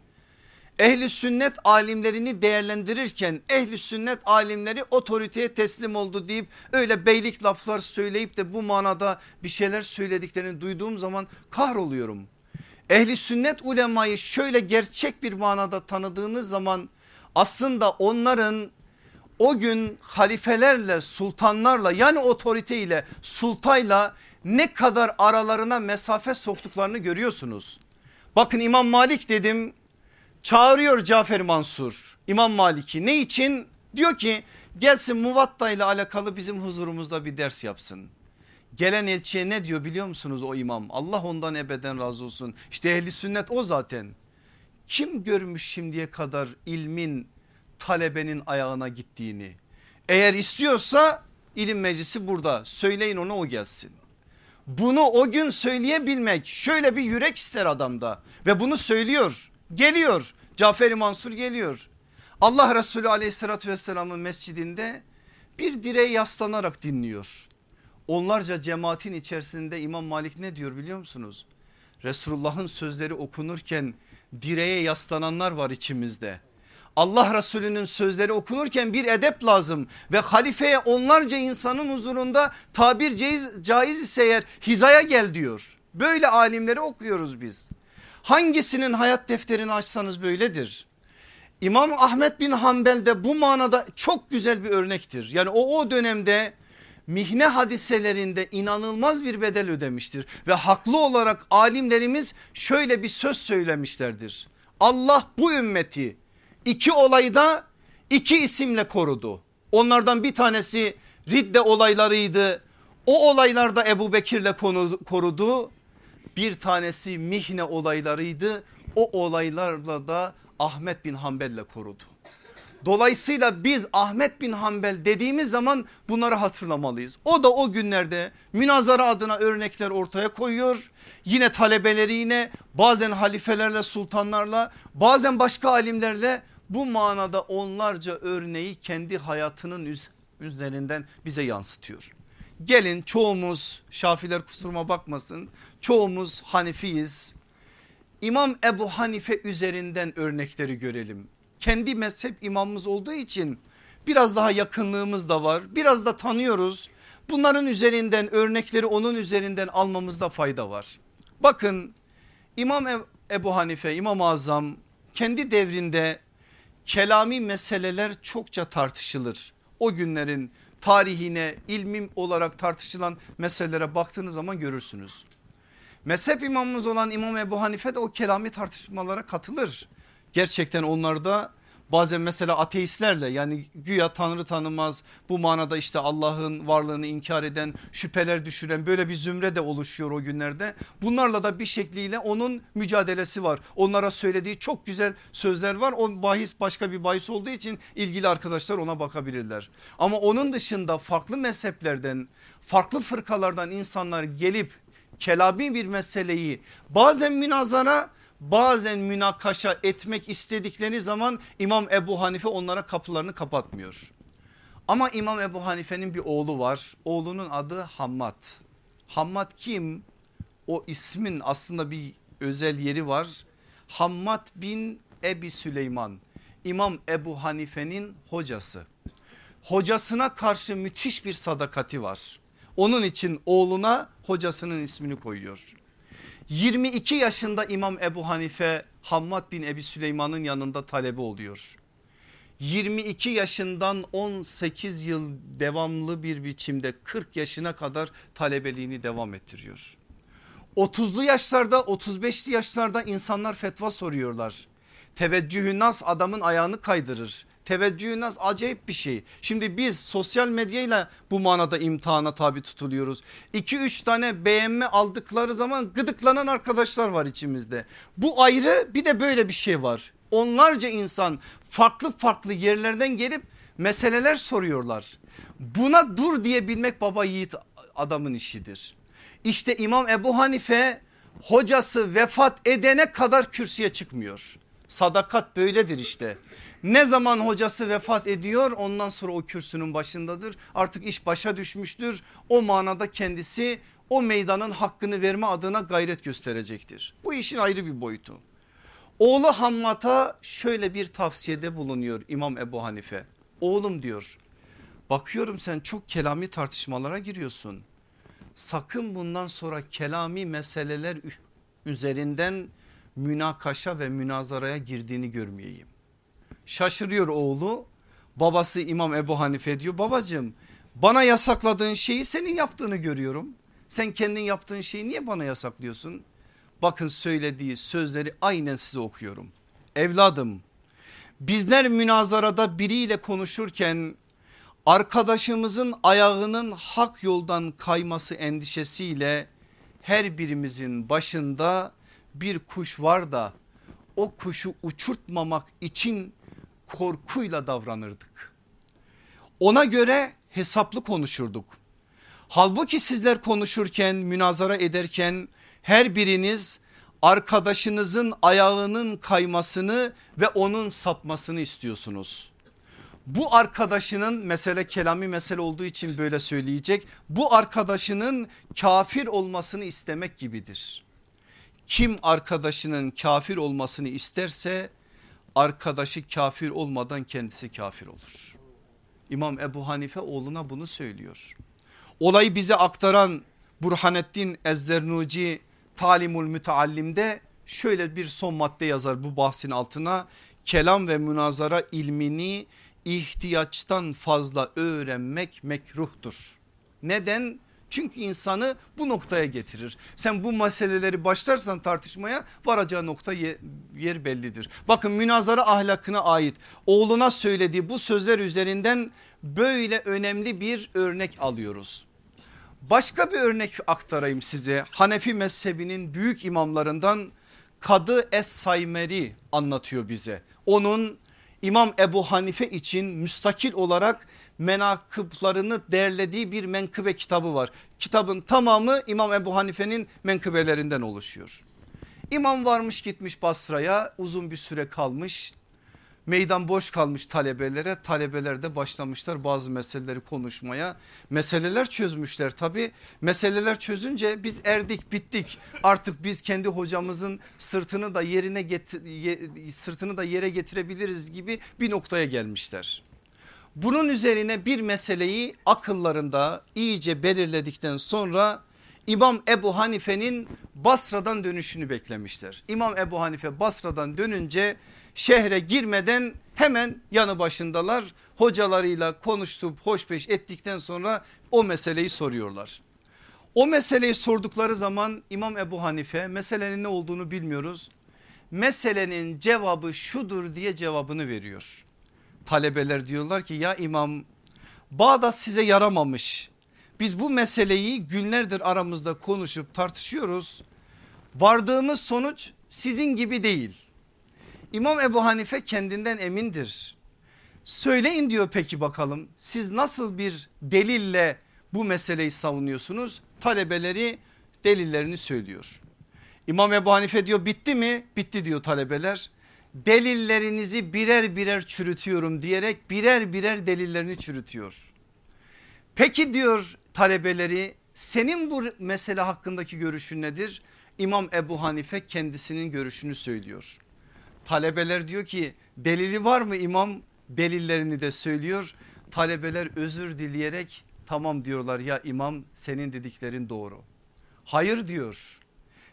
ehli sünnet alimlerini değerlendirirken ehli sünnet alimleri otoriteye teslim oldu deyip öyle beylik laflar söyleyip de bu manada bir şeyler söylediklerini duyduğum zaman kahroluyorum. Ehli sünnet ulemayı şöyle gerçek bir manada tanıdığınız zaman aslında onların o gün halifelerle sultanlarla yani otoriteyle sultayla ne kadar aralarına mesafe soktuklarını görüyorsunuz. Bakın İmam Malik dedim çağırıyor Cafer Mansur İmam Malik'i ne için? Diyor ki gelsin Muvatta ile alakalı bizim huzurumuzda bir ders yapsın. Gelen elçiye ne diyor biliyor musunuz o imam? Allah ondan ebeden razı olsun. İşte ehli sünnet o zaten. Kim görmüş şimdiye kadar ilmin talebenin ayağına gittiğini? Eğer istiyorsa ilim meclisi burada söyleyin ona o gelsin. Bunu o gün söyleyebilmek şöyle bir yürek ister adamda ve bunu söylüyor geliyor Cafer-i Mansur geliyor. Allah Resulü aleyhissalatü vesselamın mescidinde bir direğe yaslanarak dinliyor. Onlarca cemaatin içerisinde İmam Malik ne diyor biliyor musunuz? Resulullah'ın sözleri okunurken direğe yaslananlar var içimizde. Allah Resulü'nün sözleri okunurken bir edep lazım ve halifeye onlarca insanın huzurunda tabir caiz, caiz ise eğer hizaya gel diyor. Böyle alimleri okuyoruz biz. Hangisinin hayat defterini açsanız böyledir. İmam Ahmet bin Hanbel de bu manada çok güzel bir örnektir. Yani o o dönemde mihne hadiselerinde inanılmaz bir bedel ödemiştir. Ve haklı olarak alimlerimiz şöyle bir söz söylemişlerdir. Allah bu ümmeti İki olayda iki isimle korudu. Onlardan bir tanesi Ridde olaylarıydı. O olaylarda Ebu Bekir'le korudu. Bir tanesi Mihne olaylarıydı. O olaylarla da Ahmet bin Hanbel'le korudu. Dolayısıyla biz Ahmet bin Hanbel dediğimiz zaman bunları hatırlamalıyız. O da o günlerde münazara adına örnekler ortaya koyuyor. Yine talebeleri bazen halifelerle sultanlarla bazen başka alimlerle bu manada onlarca örneği kendi hayatının üzerinden bize yansıtıyor. Gelin çoğumuz Şafiler kusuruma bakmasın çoğumuz Hanifiyiz. İmam Ebu Hanife üzerinden örnekleri görelim kendi mezhep imamımız olduğu için biraz daha yakınlığımız da var. Biraz da tanıyoruz. Bunların üzerinden örnekleri onun üzerinden almamızda fayda var. Bakın İmam Ebu Hanife İmam Azam kendi devrinde kelami meseleler çokça tartışılır. O günlerin tarihine ilmim olarak tartışılan meselelere baktığınız zaman görürsünüz. Mezhep imamımız olan İmam Ebu Hanife de o kelami tartışmalara katılır gerçekten onlarda bazen mesela ateistlerle yani güya tanrı tanımaz bu manada işte Allah'ın varlığını inkar eden şüpheler düşüren böyle bir zümre de oluşuyor o günlerde. Bunlarla da bir şekliyle onun mücadelesi var. Onlara söylediği çok güzel sözler var. O bahis başka bir bahis olduğu için ilgili arkadaşlar ona bakabilirler. Ama onun dışında farklı mezheplerden farklı fırkalardan insanlar gelip kelabi bir meseleyi bazen münazara bazen münakaşa etmek istedikleri zaman İmam Ebu Hanife onlara kapılarını kapatmıyor. Ama İmam Ebu Hanife'nin bir oğlu var. Oğlunun adı Hammad. Hammad kim? O ismin aslında bir özel yeri var. Hammad bin Ebi Süleyman. İmam Ebu Hanife'nin hocası. Hocasına karşı müthiş bir sadakati var. Onun için oğluna hocasının ismini koyuyor. 22 yaşında İmam Ebu Hanife Hammad bin Ebi Süleyman'ın yanında talebe oluyor. 22 yaşından 18 yıl devamlı bir biçimde 40 yaşına kadar talebeliğini devam ettiriyor. 30'lu yaşlarda 35'li yaşlarda insanlar fetva soruyorlar. Teveccühü nas adamın ayağını kaydırır teveccühü nas acayip bir şey. Şimdi biz sosyal medyayla bu manada imtihana tabi tutuluyoruz. 2-3 tane beğenme aldıkları zaman gıdıklanan arkadaşlar var içimizde. Bu ayrı bir de böyle bir şey var. Onlarca insan farklı farklı yerlerden gelip meseleler soruyorlar. Buna dur diyebilmek baba yiğit adamın işidir. İşte İmam Ebu Hanife hocası vefat edene kadar kürsüye çıkmıyor. Sadakat böyledir işte. Ne zaman hocası vefat ediyor ondan sonra o kürsünün başındadır. Artık iş başa düşmüştür. O manada kendisi o meydanın hakkını verme adına gayret gösterecektir. Bu işin ayrı bir boyutu. Oğlu Hammat'a şöyle bir tavsiyede bulunuyor İmam Ebu Hanife. Oğlum diyor bakıyorum sen çok kelami tartışmalara giriyorsun. Sakın bundan sonra kelami meseleler üzerinden münakaşa ve münazaraya girdiğini görmeyeyim. Şaşırıyor oğlu babası İmam Ebu Hanife diyor babacığım bana yasakladığın şeyi senin yaptığını görüyorum. Sen kendin yaptığın şeyi niye bana yasaklıyorsun? Bakın söylediği sözleri aynen size okuyorum. Evladım bizler münazarada biriyle konuşurken arkadaşımızın ayağının hak yoldan kayması endişesiyle her birimizin başında bir kuş var da o kuşu uçurtmamak için korkuyla davranırdık. Ona göre hesaplı konuşurduk. Halbuki sizler konuşurken münazara ederken her biriniz arkadaşınızın ayağının kaymasını ve onun sapmasını istiyorsunuz. Bu arkadaşının mesele kelami mesele olduğu için böyle söyleyecek. Bu arkadaşının kafir olmasını istemek gibidir. Kim arkadaşının kafir olmasını isterse arkadaşı kafir olmadan kendisi kafir olur. İmam Ebu Hanife oğluna bunu söylüyor. Olayı bize aktaran Burhanettin Ezzernuci Talimul Müteallim'de şöyle bir son madde yazar bu bahsin altına. Kelam ve münazara ilmini ihtiyaçtan fazla öğrenmek mekruhtur. Neden? Çünkü insanı bu noktaya getirir. Sen bu meseleleri başlarsan tartışmaya varacağı nokta yer bellidir. Bakın münazara ahlakına ait oğluna söylediği bu sözler üzerinden böyle önemli bir örnek alıyoruz. Başka bir örnek aktarayım size. Hanefi mezhebinin büyük imamlarından Kadı Es-Saymeri anlatıyor bize. Onun İmam Ebu Hanife için müstakil olarak menakıplarını derlediği bir menkıbe kitabı var. Kitabın tamamı İmam Ebu Hanife'nin menkıbelerinden oluşuyor. İmam varmış gitmiş Basra'ya uzun bir süre kalmış Meydan boş kalmış talebelere talebeler de başlamışlar bazı meseleleri konuşmaya. Meseleler çözmüşler tabi meseleler çözünce biz erdik bittik artık biz kendi hocamızın sırtını da yerine getir, sırtını da yere getirebiliriz gibi bir noktaya gelmişler. Bunun üzerine bir meseleyi akıllarında iyice belirledikten sonra İmam Ebu Hanife'nin Basra'dan dönüşünü beklemişler. İmam Ebu Hanife Basra'dan dönünce şehre girmeden hemen yanı başındalar. Hocalarıyla konuştup hoşbeş ettikten sonra o meseleyi soruyorlar. O meseleyi sordukları zaman İmam Ebu Hanife meselenin ne olduğunu bilmiyoruz. Meselenin cevabı şudur diye cevabını veriyor. Talebeler diyorlar ki ya imam Bağdat size yaramamış. Biz bu meseleyi günlerdir aramızda konuşup tartışıyoruz. Vardığımız sonuç sizin gibi değil. İmam Ebu Hanife kendinden emindir. Söyleyin diyor peki bakalım siz nasıl bir delille bu meseleyi savunuyorsunuz? Talebeleri delillerini söylüyor. İmam Ebu Hanife diyor bitti mi? Bitti diyor talebeler. Delillerinizi birer birer çürütüyorum diyerek birer birer delillerini çürütüyor. Peki diyor talebeleri senin bu mesele hakkındaki görüşün nedir? İmam Ebu Hanife kendisinin görüşünü söylüyor. Talebeler diyor ki delili var mı imam? Delillerini de söylüyor. Talebeler özür dileyerek tamam diyorlar ya imam senin dediklerin doğru. Hayır diyor.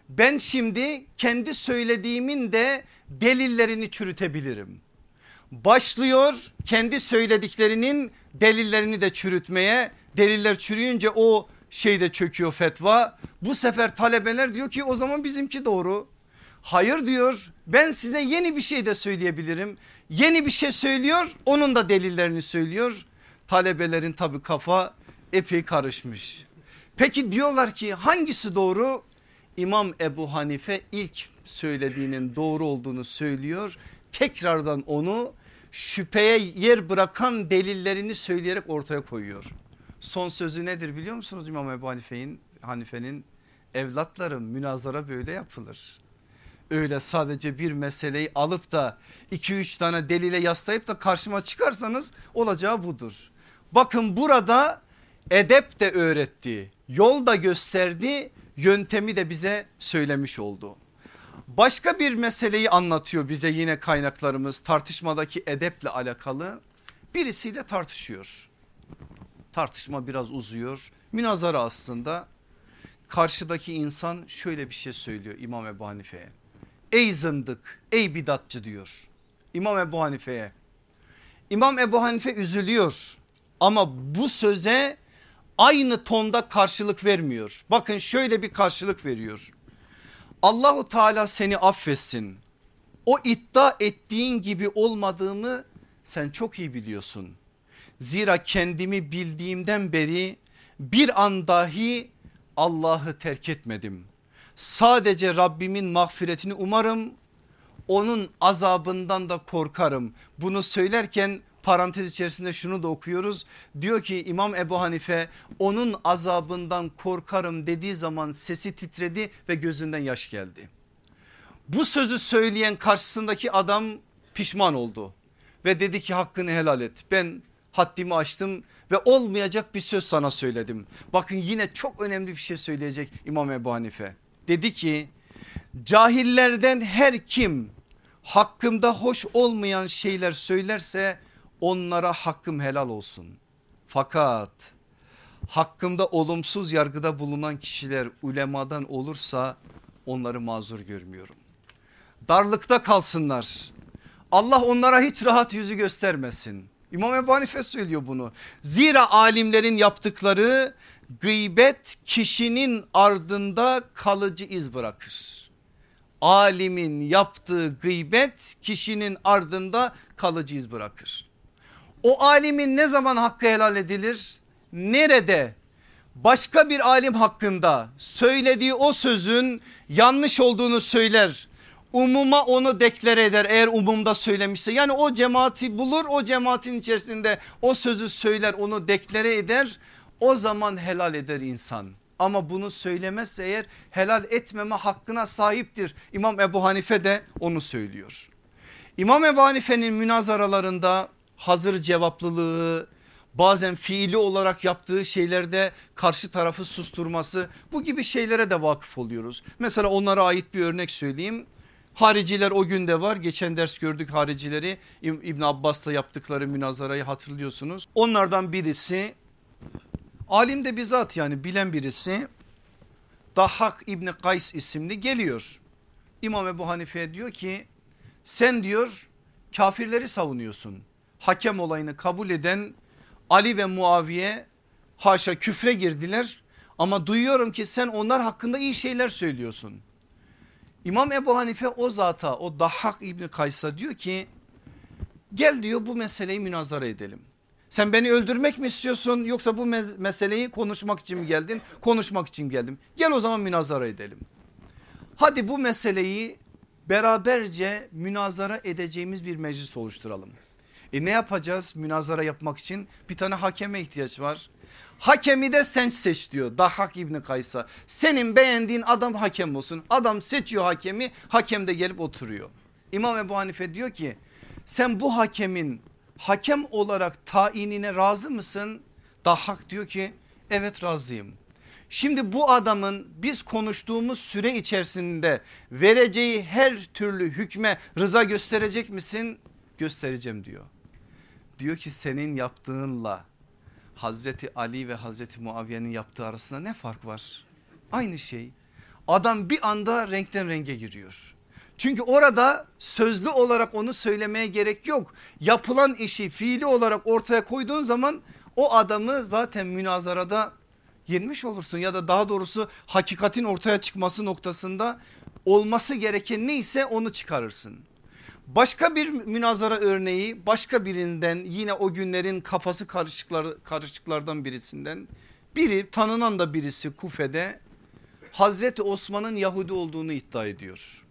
Ben şimdi kendi söylediğimin de delillerini çürütebilirim. Başlıyor kendi söylediklerinin delillerini de çürütmeye. Deliller çürüyünce o şeyde çöküyor fetva. Bu sefer talebeler diyor ki o zaman bizimki doğru. Hayır diyor ben size yeni bir şey de söyleyebilirim. Yeni bir şey söylüyor onun da delillerini söylüyor. Talebelerin tabi kafa epey karışmış. Peki diyorlar ki hangisi doğru? İmam Ebu Hanife ilk söylediğinin doğru olduğunu söylüyor. Tekrardan onu şüpheye yer bırakan delillerini söyleyerek ortaya koyuyor. Son sözü nedir biliyor musunuz İmam Ebu Hanife'nin Hanife'nin evlatlarım münazara böyle yapılır öyle sadece bir meseleyi alıp da 2-3 tane delile yaslayıp da karşıma çıkarsanız olacağı budur. Bakın burada edep de öğretti, yol da gösterdi, yöntemi de bize söylemiş oldu. Başka bir meseleyi anlatıyor bize yine kaynaklarımız tartışmadaki edeple alakalı. Birisiyle tartışıyor. Tartışma biraz uzuyor. Münazara aslında. Karşıdaki insan şöyle bir şey söylüyor İmam Ebu Hanife'ye. Ey zındık ey bidatçı diyor İmam Ebu Hanife'ye. İmam Ebu Hanife üzülüyor ama bu söze aynı tonda karşılık vermiyor. Bakın şöyle bir karşılık veriyor. Allahu Teala seni affetsin. O iddia ettiğin gibi olmadığımı sen çok iyi biliyorsun. Zira kendimi bildiğimden beri bir an dahi Allah'ı terk etmedim sadece Rabbimin mağfiretini umarım onun azabından da korkarım. Bunu söylerken parantez içerisinde şunu da okuyoruz. Diyor ki İmam Ebu Hanife onun azabından korkarım dediği zaman sesi titredi ve gözünden yaş geldi. Bu sözü söyleyen karşısındaki adam pişman oldu ve dedi ki hakkını helal et. Ben haddimi aştım ve olmayacak bir söz sana söyledim. Bakın yine çok önemli bir şey söyleyecek İmam Ebu Hanife dedi ki cahillerden her kim hakkımda hoş olmayan şeyler söylerse onlara hakkım helal olsun. Fakat hakkımda olumsuz yargıda bulunan kişiler ulemadan olursa onları mazur görmüyorum. Darlıkta kalsınlar. Allah onlara hiç rahat yüzü göstermesin. İmam Ebu Hanife söylüyor bunu. Zira alimlerin yaptıkları gıybet kişinin ardında kalıcı iz bırakır. Alimin yaptığı gıybet kişinin ardında kalıcı iz bırakır. O alimin ne zaman hakkı helal edilir? Nerede? Başka bir alim hakkında söylediği o sözün yanlış olduğunu söyler umuma onu deklare eder eğer umumda söylemişse. Yani o cemaati bulur o cemaatin içerisinde o sözü söyler onu deklare eder o zaman helal eder insan. Ama bunu söylemezse eğer helal etmeme hakkına sahiptir. İmam Ebu Hanife de onu söylüyor. İmam Ebu Hanife'nin münazaralarında hazır cevaplılığı bazen fiili olarak yaptığı şeylerde karşı tarafı susturması bu gibi şeylere de vakıf oluyoruz. Mesela onlara ait bir örnek söyleyeyim. Hariciler o günde var. Geçen ders gördük haricileri İbn Abbas'la yaptıkları münazarayı hatırlıyorsunuz. Onlardan birisi alim de bizzat yani bilen birisi Dahhak İbni Kays isimli geliyor. İmam Ebu Hanife diyor ki sen diyor kafirleri savunuyorsun. Hakem olayını kabul eden Ali ve Muaviye haşa küfre girdiler ama duyuyorum ki sen onlar hakkında iyi şeyler söylüyorsun. İmam Ebu Hanife o zata o Dahhak İbni Kays'a diyor ki gel diyor bu meseleyi münazara edelim. Sen beni öldürmek mi istiyorsun yoksa bu meseleyi konuşmak için mi geldin? Konuşmak için geldim. Gel o zaman münazara edelim. Hadi bu meseleyi beraberce münazara edeceğimiz bir meclis oluşturalım. E ne yapacağız münazara yapmak için? Bir tane hakeme ihtiyaç var. Hakemi de sen seç diyor Dahhak İbni Kays'a. Senin beğendiğin adam hakem olsun. Adam seçiyor hakemi hakem de gelip oturuyor. İmam Ebu Hanife diyor ki sen bu hakemin hakem olarak tayinine razı mısın? Dahhak diyor ki evet razıyım. Şimdi bu adamın biz konuştuğumuz süre içerisinde vereceği her türlü hükme rıza gösterecek misin? Göstereceğim diyor. Diyor ki senin yaptığınla Hazreti Ali ve Hazreti Muaviye'nin yaptığı arasında ne fark var? Aynı şey. Adam bir anda renkten renge giriyor. Çünkü orada sözlü olarak onu söylemeye gerek yok. Yapılan işi fiili olarak ortaya koyduğun zaman o adamı zaten münazarada yenmiş olursun ya da daha doğrusu hakikatin ortaya çıkması noktasında olması gereken neyse onu çıkarırsın. Başka bir münazara örneği başka birinden yine o günlerin kafası karışıklar, karışıklardan birisinden biri tanınan da birisi Kufe'de Hazreti Osman'ın Yahudi olduğunu iddia ediyor.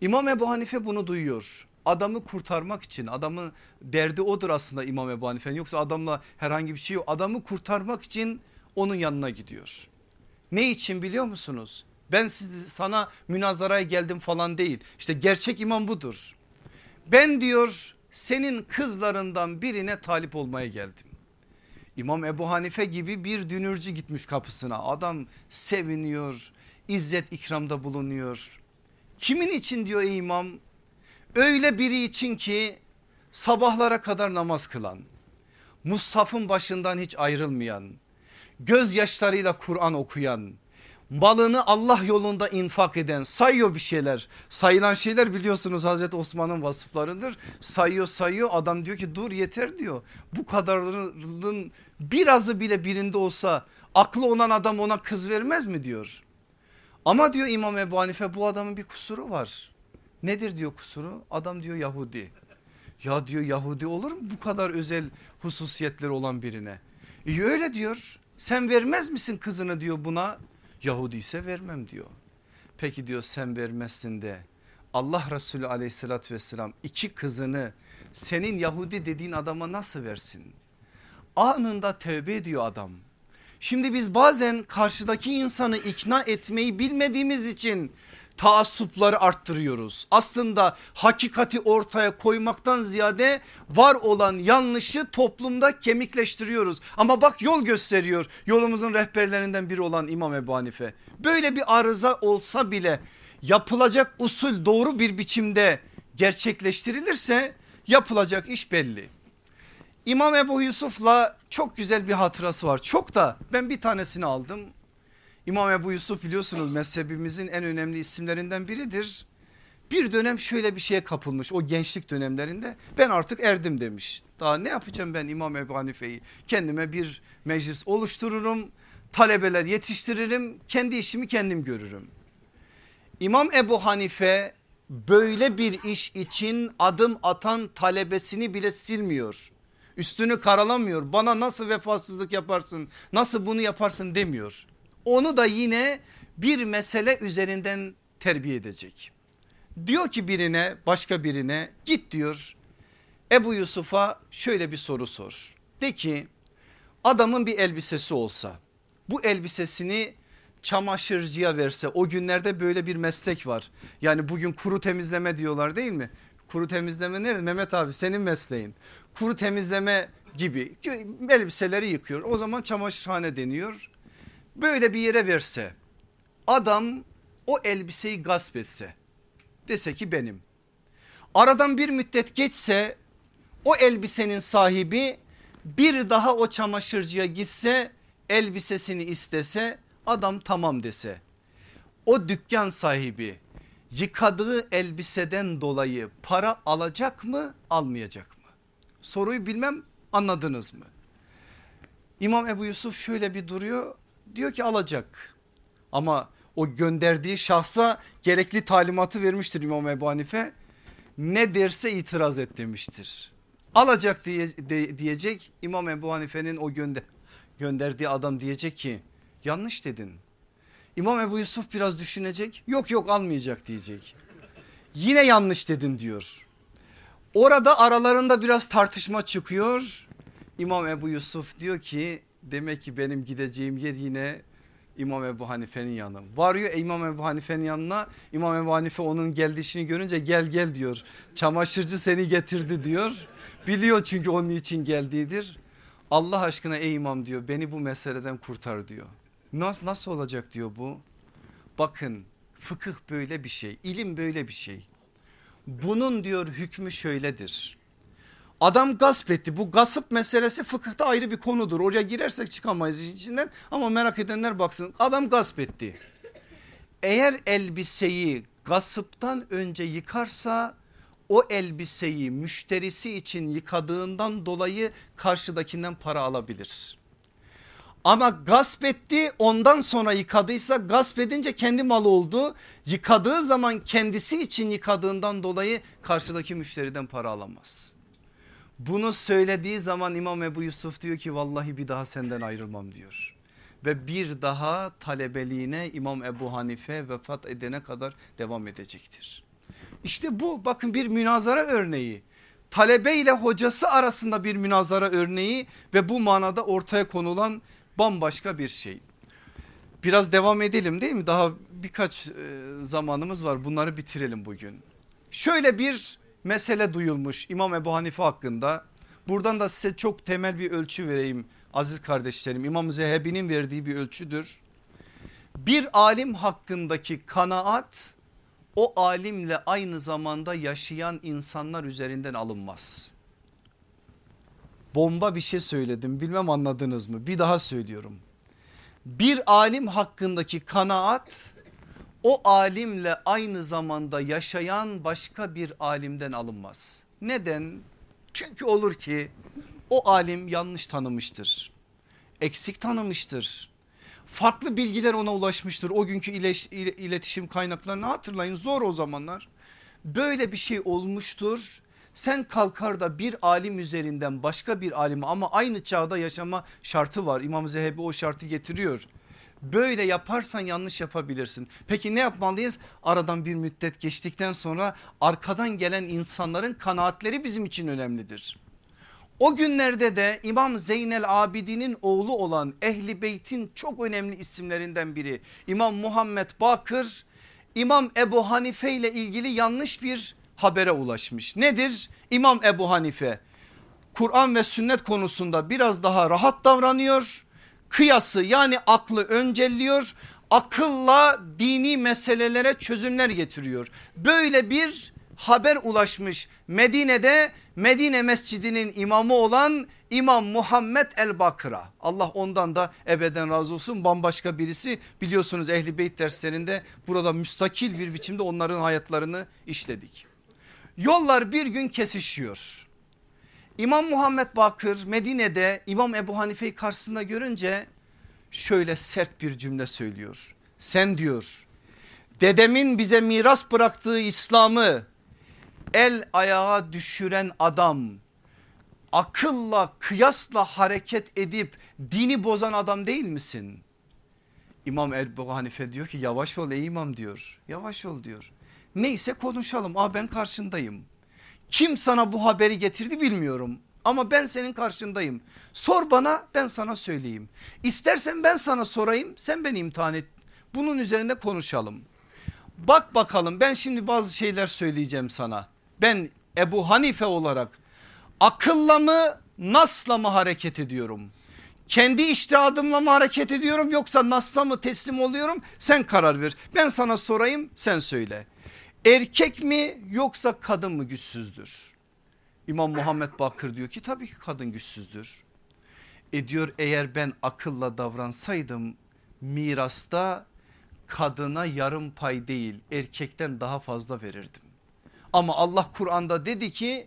İmam Ebu Hanife bunu duyuyor. Adamı kurtarmak için adamı derdi odur aslında İmam Ebu Hanife'nin yoksa adamla herhangi bir şey yok. Adamı kurtarmak için onun yanına gidiyor. Ne için biliyor musunuz? Ben sana münazaraya geldim falan değil. İşte gerçek imam budur. Ben diyor senin kızlarından birine talip olmaya geldim. İmam Ebu Hanife gibi bir dünürcü gitmiş kapısına. Adam seviniyor, izzet ikramda bulunuyor. Kimin için diyor imam? Öyle biri için ki sabahlara kadar namaz kılan, Mushaf'ın başından hiç ayrılmayan, gözyaşlarıyla Kur'an okuyan, malını Allah yolunda infak eden sayıyor bir şeyler. Sayılan şeyler biliyorsunuz Hazreti Osman'ın vasıflarıdır. Sayıyor sayıyor adam diyor ki dur yeter diyor. Bu kadarının birazı bile birinde olsa aklı olan adam ona kız vermez mi diyor. Ama diyor İmam Ebu Hanife bu adamın bir kusuru var. Nedir diyor kusuru? Adam diyor Yahudi. Ya diyor Yahudi olur mu bu kadar özel hususiyetleri olan birine? İyi öyle diyor. Sen vermez misin kızını diyor buna? Yahudi ise vermem diyor. Peki diyor sen vermezsin de Allah Resulü aleyhissalatü vesselam iki kızını senin Yahudi dediğin adama nasıl versin? Anında tövbe ediyor adam. Şimdi biz bazen karşıdaki insanı ikna etmeyi bilmediğimiz için taassupları arttırıyoruz. Aslında hakikati ortaya koymaktan ziyade var olan yanlışı toplumda kemikleştiriyoruz. Ama bak yol gösteriyor yolumuzun rehberlerinden biri olan İmam Ebu Hanife. Böyle bir arıza olsa bile yapılacak usul doğru bir biçimde gerçekleştirilirse yapılacak iş belli. İmam Ebu Yusuf'la çok güzel bir hatırası var. Çok da ben bir tanesini aldım. İmam Ebu Yusuf biliyorsunuz mezhebimizin en önemli isimlerinden biridir. Bir dönem şöyle bir şeye kapılmış o gençlik dönemlerinde ben artık erdim demiş. Daha ne yapacağım ben İmam Ebu Hanife'yi kendime bir meclis oluştururum talebeler yetiştiririm kendi işimi kendim görürüm. İmam Ebu Hanife böyle bir iş için adım atan talebesini bile silmiyor. Üstünü karalamıyor bana nasıl vefasızlık yaparsın nasıl bunu yaparsın demiyor. Onu da yine bir mesele üzerinden terbiye edecek. Diyor ki birine başka birine git diyor Ebu Yusuf'a şöyle bir soru sor. De ki adamın bir elbisesi olsa bu elbisesini çamaşırcıya verse o günlerde böyle bir meslek var. Yani bugün kuru temizleme diyorlar değil mi? Kuru temizleme nerede Mehmet abi senin mesleğin. Kuru temizleme gibi elbiseleri yıkıyor. O zaman çamaşırhane deniyor. Böyle bir yere verse adam o elbiseyi gasp etse dese ki benim. Aradan bir müddet geçse o elbisenin sahibi bir daha o çamaşırcıya gitse elbisesini istese adam tamam dese o dükkan sahibi yıkadığı elbiseden dolayı para alacak mı almayacak mı? Soruyu bilmem anladınız mı? İmam Ebu Yusuf şöyle bir duruyor diyor ki alacak ama o gönderdiği şahsa gerekli talimatı vermiştir İmam Ebu Hanife ne derse itiraz et demiştir. Alacak diye, de, diyecek İmam Ebu Hanife'nin o gönder, gönderdiği adam diyecek ki yanlış dedin. İmam Ebu Yusuf biraz düşünecek yok yok almayacak diyecek. Yine yanlış dedin diyor. Orada aralarında biraz tartışma çıkıyor. İmam Ebu Yusuf diyor ki demek ki benim gideceğim yer yine İmam Ebu Hanife'nin yanı. Varıyor İmam Ebu Hanife'nin yanına İmam Ebu Hanife onun geldiğini görünce gel gel diyor. Çamaşırcı seni getirdi diyor. Biliyor çünkü onun için geldiğidir. Allah aşkına ey imam diyor beni bu meseleden kurtar diyor. Nasıl, nasıl olacak diyor bu. Bakın fıkıh böyle bir şey ilim böyle bir şey. Bunun diyor hükmü şöyledir. Adam gasp etti bu gasp meselesi fıkıhta ayrı bir konudur. Oraya girersek çıkamayız içinden ama merak edenler baksın adam gasp etti. Eğer elbiseyi gasıptan önce yıkarsa o elbiseyi müşterisi için yıkadığından dolayı karşıdakinden para alabilir. Ama gasp etti ondan sonra yıkadıysa gasp edince kendi malı oldu. Yıkadığı zaman kendisi için yıkadığından dolayı karşıdaki müşteriden para alamaz. Bunu söylediği zaman İmam Ebu Yusuf diyor ki vallahi bir daha senden ayrılmam diyor. Ve bir daha talebeliğine İmam Ebu Hanife vefat edene kadar devam edecektir. İşte bu bakın bir münazara örneği. Talebe ile hocası arasında bir münazara örneği ve bu manada ortaya konulan bambaşka bir şey. Biraz devam edelim değil mi? Daha birkaç e, zamanımız var bunları bitirelim bugün. Şöyle bir mesele duyulmuş İmam Ebu Hanife hakkında. Buradan da size çok temel bir ölçü vereyim aziz kardeşlerim. İmam Zehebi'nin verdiği bir ölçüdür. Bir alim hakkındaki kanaat o alimle aynı zamanda yaşayan insanlar üzerinden alınmaz. Bomba bir şey söyledim bilmem anladınız mı? Bir daha söylüyorum. Bir alim hakkındaki kanaat o alimle aynı zamanda yaşayan başka bir alimden alınmaz. Neden? Çünkü olur ki o alim yanlış tanımıştır. Eksik tanımıştır farklı bilgiler ona ulaşmıştır. O günkü iletişim kaynaklarını hatırlayın zor o zamanlar. Böyle bir şey olmuştur. Sen kalkar da bir alim üzerinden başka bir alime ama aynı çağda yaşama şartı var. İmam Zehebi o şartı getiriyor. Böyle yaparsan yanlış yapabilirsin. Peki ne yapmalıyız? Aradan bir müddet geçtikten sonra arkadan gelen insanların kanaatleri bizim için önemlidir. O günlerde de İmam Zeynel Abidin'in oğlu olan Ehli Beyt'in çok önemli isimlerinden biri İmam Muhammed Bakır İmam Ebu Hanife ile ilgili yanlış bir habere ulaşmış. Nedir? İmam Ebu Hanife Kur'an ve sünnet konusunda biraz daha rahat davranıyor. Kıyası yani aklı öncelliyor. Akılla dini meselelere çözümler getiriyor. Böyle bir haber ulaşmış Medine'de Medine mescidinin imamı olan İmam Muhammed el Bakır'a Allah ondan da ebeden razı olsun bambaşka birisi biliyorsunuz Ehli Beyt derslerinde burada müstakil bir biçimde onların hayatlarını işledik. Yollar bir gün kesişiyor. İmam Muhammed Bakır Medine'de İmam Ebu Hanife'yi karşısında görünce şöyle sert bir cümle söylüyor. Sen diyor dedemin bize miras bıraktığı İslam'ı el ayağa düşüren adam akılla kıyasla hareket edip dini bozan adam değil misin? İmam Ebu Hanife diyor ki yavaş ol ey imam diyor yavaş ol diyor. Neyse konuşalım aa ben karşındayım. Kim sana bu haberi getirdi bilmiyorum ama ben senin karşındayım. Sor bana ben sana söyleyeyim. İstersen ben sana sorayım sen beni imtihan et. Bunun üzerinde konuşalım. Bak bakalım ben şimdi bazı şeyler söyleyeceğim sana. Ben Ebu Hanife olarak akılla mı nasla mı hareket ediyorum? Kendi iştihadımla mı hareket ediyorum yoksa nasla mı teslim oluyorum? Sen karar ver. Ben sana sorayım sen söyle. Erkek mi yoksa kadın mı güçsüzdür? İmam Muhammed Bakır diyor ki tabii ki kadın güçsüzdür. E diyor eğer ben akılla davransaydım mirasta kadına yarım pay değil erkekten daha fazla verirdim. Ama Allah Kur'an'da dedi ki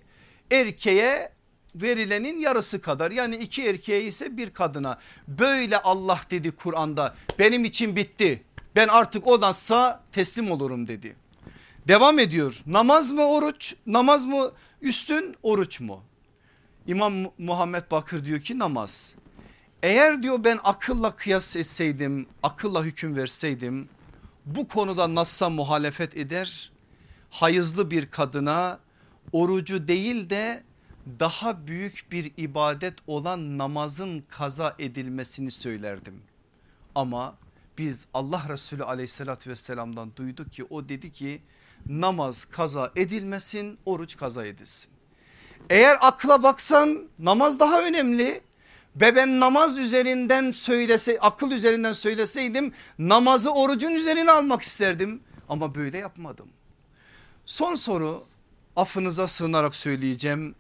erkeğe verilenin yarısı kadar yani iki erkeğe ise bir kadına. Böyle Allah dedi Kur'an'da benim için bitti ben artık o nassa teslim olurum dedi. Devam ediyor namaz mı oruç namaz mı üstün oruç mu? İmam Muhammed Bakır diyor ki namaz. Eğer diyor ben akılla kıyas etseydim akılla hüküm verseydim bu konuda nassa muhalefet eder hayızlı bir kadına orucu değil de daha büyük bir ibadet olan namazın kaza edilmesini söylerdim. Ama biz Allah Resulü aleyhissalatü vesselamdan duyduk ki o dedi ki namaz kaza edilmesin oruç kaza edilsin. Eğer akla baksan namaz daha önemli ve ben namaz üzerinden söylese akıl üzerinden söyleseydim namazı orucun üzerine almak isterdim ama böyle yapmadım. Son soru affınıza sığınarak söyleyeceğim.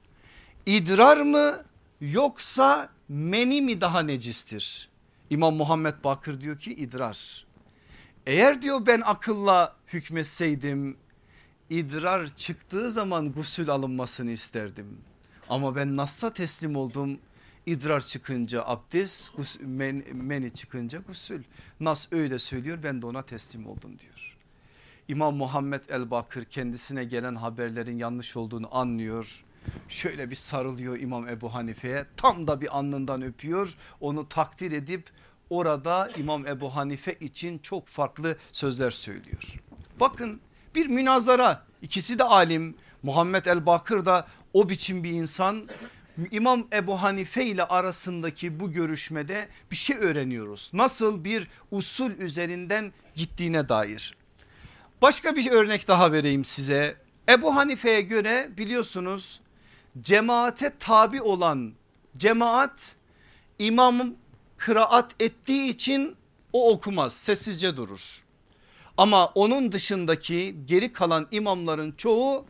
İdrar mı yoksa meni mi daha necistir? İmam Muhammed Bakır diyor ki idrar. Eğer diyor ben akılla hükmetseydim idrar çıktığı zaman gusül alınmasını isterdim. Ama ben Nas'a teslim oldum. İdrar çıkınca abdest, men, meni çıkınca gusül. Nas öyle söylüyor ben de ona teslim oldum diyor. İmam Muhammed el Bakır kendisine gelen haberlerin yanlış olduğunu anlıyor. Şöyle bir sarılıyor İmam Ebu Hanife'ye tam da bir alnından öpüyor onu takdir edip orada İmam Ebu Hanife için çok farklı sözler söylüyor. Bakın bir münazara ikisi de alim Muhammed el Bakır da o biçim bir insan İmam Ebu Hanife ile arasındaki bu görüşmede bir şey öğreniyoruz. Nasıl bir usul üzerinden gittiğine dair. Başka bir örnek daha vereyim size. Ebu Hanife'ye göre biliyorsunuz cemaate tabi olan cemaat imamın kıraat ettiği için o okumaz sessizce durur. Ama onun dışındaki geri kalan imamların çoğu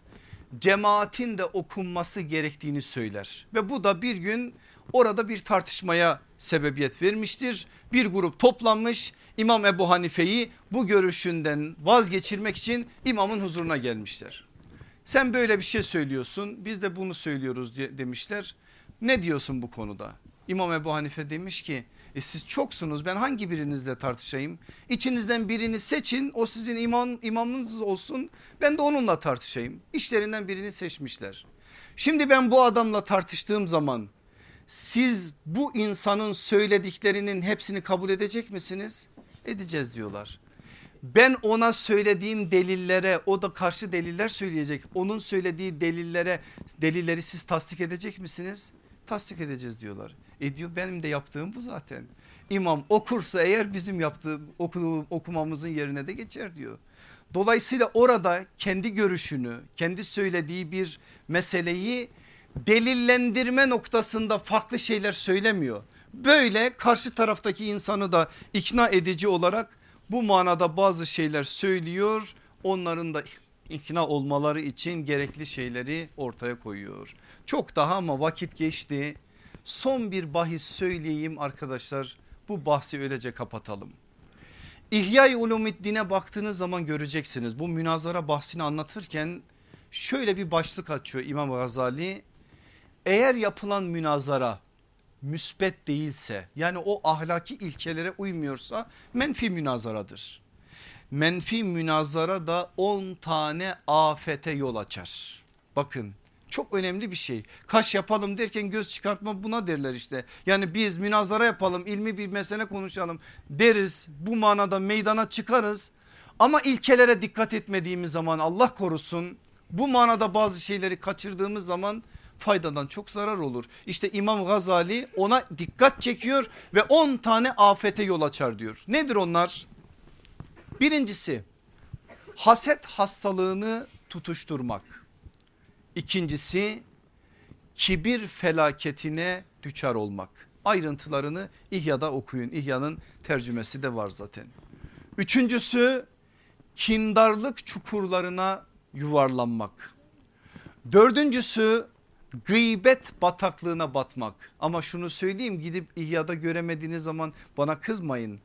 cemaatin de okunması gerektiğini söyler. Ve bu da bir gün orada bir tartışmaya sebebiyet vermiştir. Bir grup toplanmış İmam Ebu Hanife'yi bu görüşünden vazgeçirmek için imamın huzuruna gelmişler. Sen böyle bir şey söylüyorsun biz de bunu söylüyoruz demişler. Ne diyorsun bu konuda? İmam Ebu Hanife demiş ki e siz çoksunuz ben hangi birinizle tartışayım? İçinizden birini seçin o sizin imam, imamınız olsun ben de onunla tartışayım. İşlerinden birini seçmişler. Şimdi ben bu adamla tartıştığım zaman siz bu insanın söylediklerinin hepsini kabul edecek misiniz? Edeceğiz diyorlar. Ben ona söylediğim delillere o da karşı deliller söyleyecek. Onun söylediği delillere delilleri siz tasdik edecek misiniz? Tasdik edeceğiz diyorlar. E diyor benim de yaptığım bu zaten. İmam okursa eğer bizim yaptığım okumamızın yerine de geçer diyor. Dolayısıyla orada kendi görüşünü kendi söylediği bir meseleyi delillendirme noktasında farklı şeyler söylemiyor. Böyle karşı taraftaki insanı da ikna edici olarak bu manada bazı şeyler söylüyor. Onların da ikna olmaları için gerekli şeyleri ortaya koyuyor. Çok daha ama vakit geçti. Son bir bahis söyleyeyim arkadaşlar bu bahsi öylece kapatalım. İhya-i Ulumiddin'e baktığınız zaman göreceksiniz bu münazara bahsini anlatırken şöyle bir başlık açıyor İmam Gazali. Eğer yapılan münazara müsbet değilse yani o ahlaki ilkelere uymuyorsa menfi münazaradır. Menfi münazara da 10 tane afete yol açar. Bakın çok önemli bir şey. Kaş yapalım derken göz çıkartma buna derler işte. Yani biz münazara yapalım ilmi bir mesele konuşalım deriz bu manada meydana çıkarız. Ama ilkelere dikkat etmediğimiz zaman Allah korusun bu manada bazı şeyleri kaçırdığımız zaman faydadan çok zarar olur. İşte İmam Gazali ona dikkat çekiyor ve 10 tane afete yol açar diyor. Nedir onlar? Birincisi haset hastalığını tutuşturmak. İkincisi kibir felaketine düçar olmak. Ayrıntılarını İhya'da okuyun. İhya'nın tercümesi de var zaten. Üçüncüsü kindarlık çukurlarına yuvarlanmak. Dördüncüsü gıybet bataklığına batmak. Ama şunu söyleyeyim gidip İhya'da göremediğiniz zaman bana kızmayın.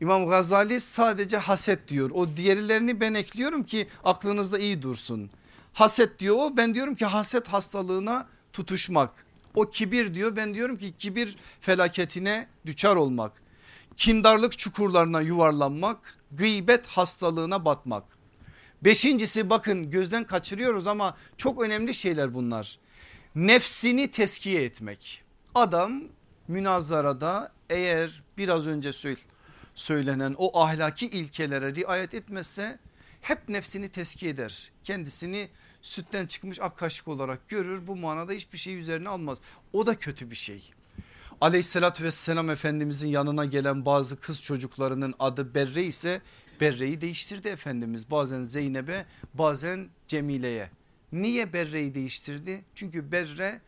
İmam Gazali sadece haset diyor. O diğerlerini ben ekliyorum ki aklınızda iyi dursun. Haset diyor o ben diyorum ki haset hastalığına tutuşmak. O kibir diyor ben diyorum ki kibir felaketine düçar olmak. Kindarlık çukurlarına yuvarlanmak, gıybet hastalığına batmak. Beşincisi bakın gözden kaçırıyoruz ama çok önemli şeyler bunlar. Nefsini teskiye etmek. Adam münazarada eğer biraz önce söylenen o ahlaki ilkelere riayet etmezse hep nefsini teskiye eder. Kendisini sütten çıkmış ak kaşık olarak görür bu manada hiçbir şey üzerine almaz. O da kötü bir şey. Aleyhissalatü vesselam Efendimizin yanına gelen bazı kız çocuklarının adı Berre ise Berre'yi değiştirdi Efendimiz. Bazen Zeynep'e bazen Cemile'ye. Niye Berre'yi değiştirdi? Çünkü Berre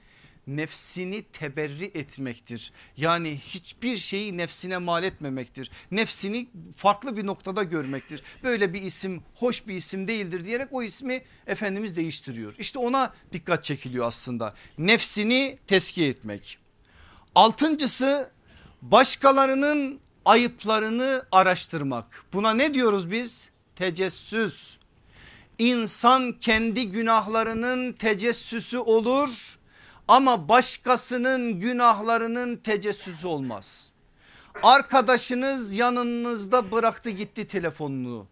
nefsini teberri etmektir. Yani hiçbir şeyi nefsine mal etmemektir. Nefsini farklı bir noktada görmektir. Böyle bir isim hoş bir isim değildir diyerek o ismi Efendimiz değiştiriyor. İşte ona dikkat çekiliyor aslında. Nefsini teskiye etmek. Altıncısı başkalarının ayıplarını araştırmak. Buna ne diyoruz biz? Tecessüs. İnsan kendi günahlarının tecessüsü olur ama başkasının günahlarının tecessüsü olmaz. Arkadaşınız yanınızda bıraktı gitti telefonunu.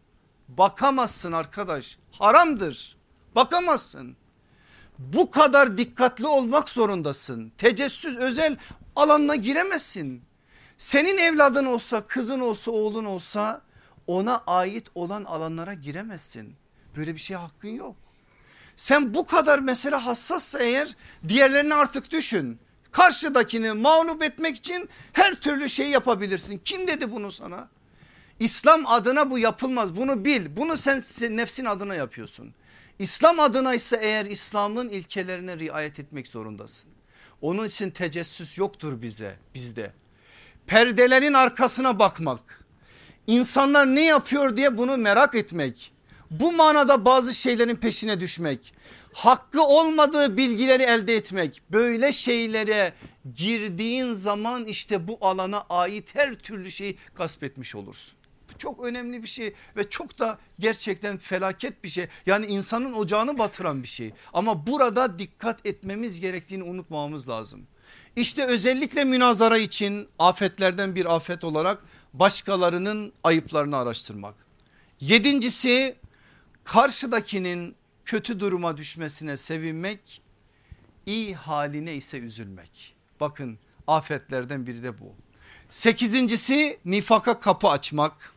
Bakamazsın arkadaş haramdır bakamazsın. Bu kadar dikkatli olmak zorundasın. Tecessüs özel alanına giremezsin. Senin evladın olsa kızın olsa oğlun olsa ona ait olan alanlara giremezsin. Böyle bir şey hakkın yok. Sen bu kadar mesele hassassa eğer diğerlerini artık düşün. Karşıdakini mağlup etmek için her türlü şey yapabilirsin. Kim dedi bunu sana? İslam adına bu yapılmaz bunu bil bunu sen, nefsin adına yapıyorsun. İslam adına ise eğer İslam'ın ilkelerine riayet etmek zorundasın. Onun için tecessüs yoktur bize bizde. Perdelerin arkasına bakmak. İnsanlar ne yapıyor diye bunu merak etmek. Bu manada bazı şeylerin peşine düşmek, hakkı olmadığı bilgileri elde etmek, böyle şeylere girdiğin zaman işte bu alana ait her türlü şeyi gasp etmiş olursun. Bu çok önemli bir şey ve çok da gerçekten felaket bir şey. Yani insanın ocağını batıran bir şey. Ama burada dikkat etmemiz gerektiğini unutmamamız lazım. İşte özellikle münazara için afetlerden bir afet olarak başkalarının ayıplarını araştırmak. Yedincisi Karşıdakinin kötü duruma düşmesine sevinmek, iyi haline ise üzülmek. Bakın afetlerden biri de bu. Sekizincisi nifaka kapı açmak.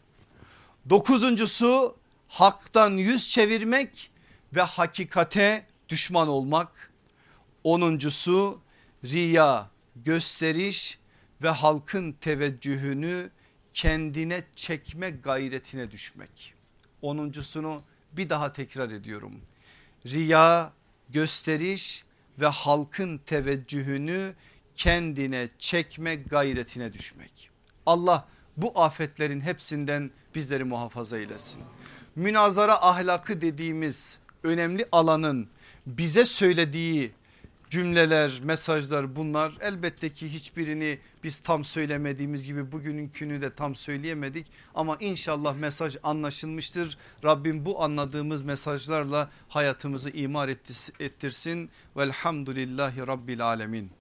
Dokuzuncusu haktan yüz çevirmek ve hakikate düşman olmak. Onuncusu riya, gösteriş ve halkın teveccühünü kendine çekme gayretine düşmek. Onuncusunu bir daha tekrar ediyorum. Riya, gösteriş ve halkın teveccühünü kendine çekme gayretine düşmek. Allah bu afetlerin hepsinden bizleri muhafaza eylesin. Münazara ahlakı dediğimiz önemli alanın bize söylediği cümleler, mesajlar bunlar. Elbette ki hiçbirini biz tam söylemediğimiz gibi bugününkünü de tam söyleyemedik. Ama inşallah mesaj anlaşılmıştır. Rabbim bu anladığımız mesajlarla hayatımızı imar ettirsin. Velhamdülillahi Rabbil Alemin.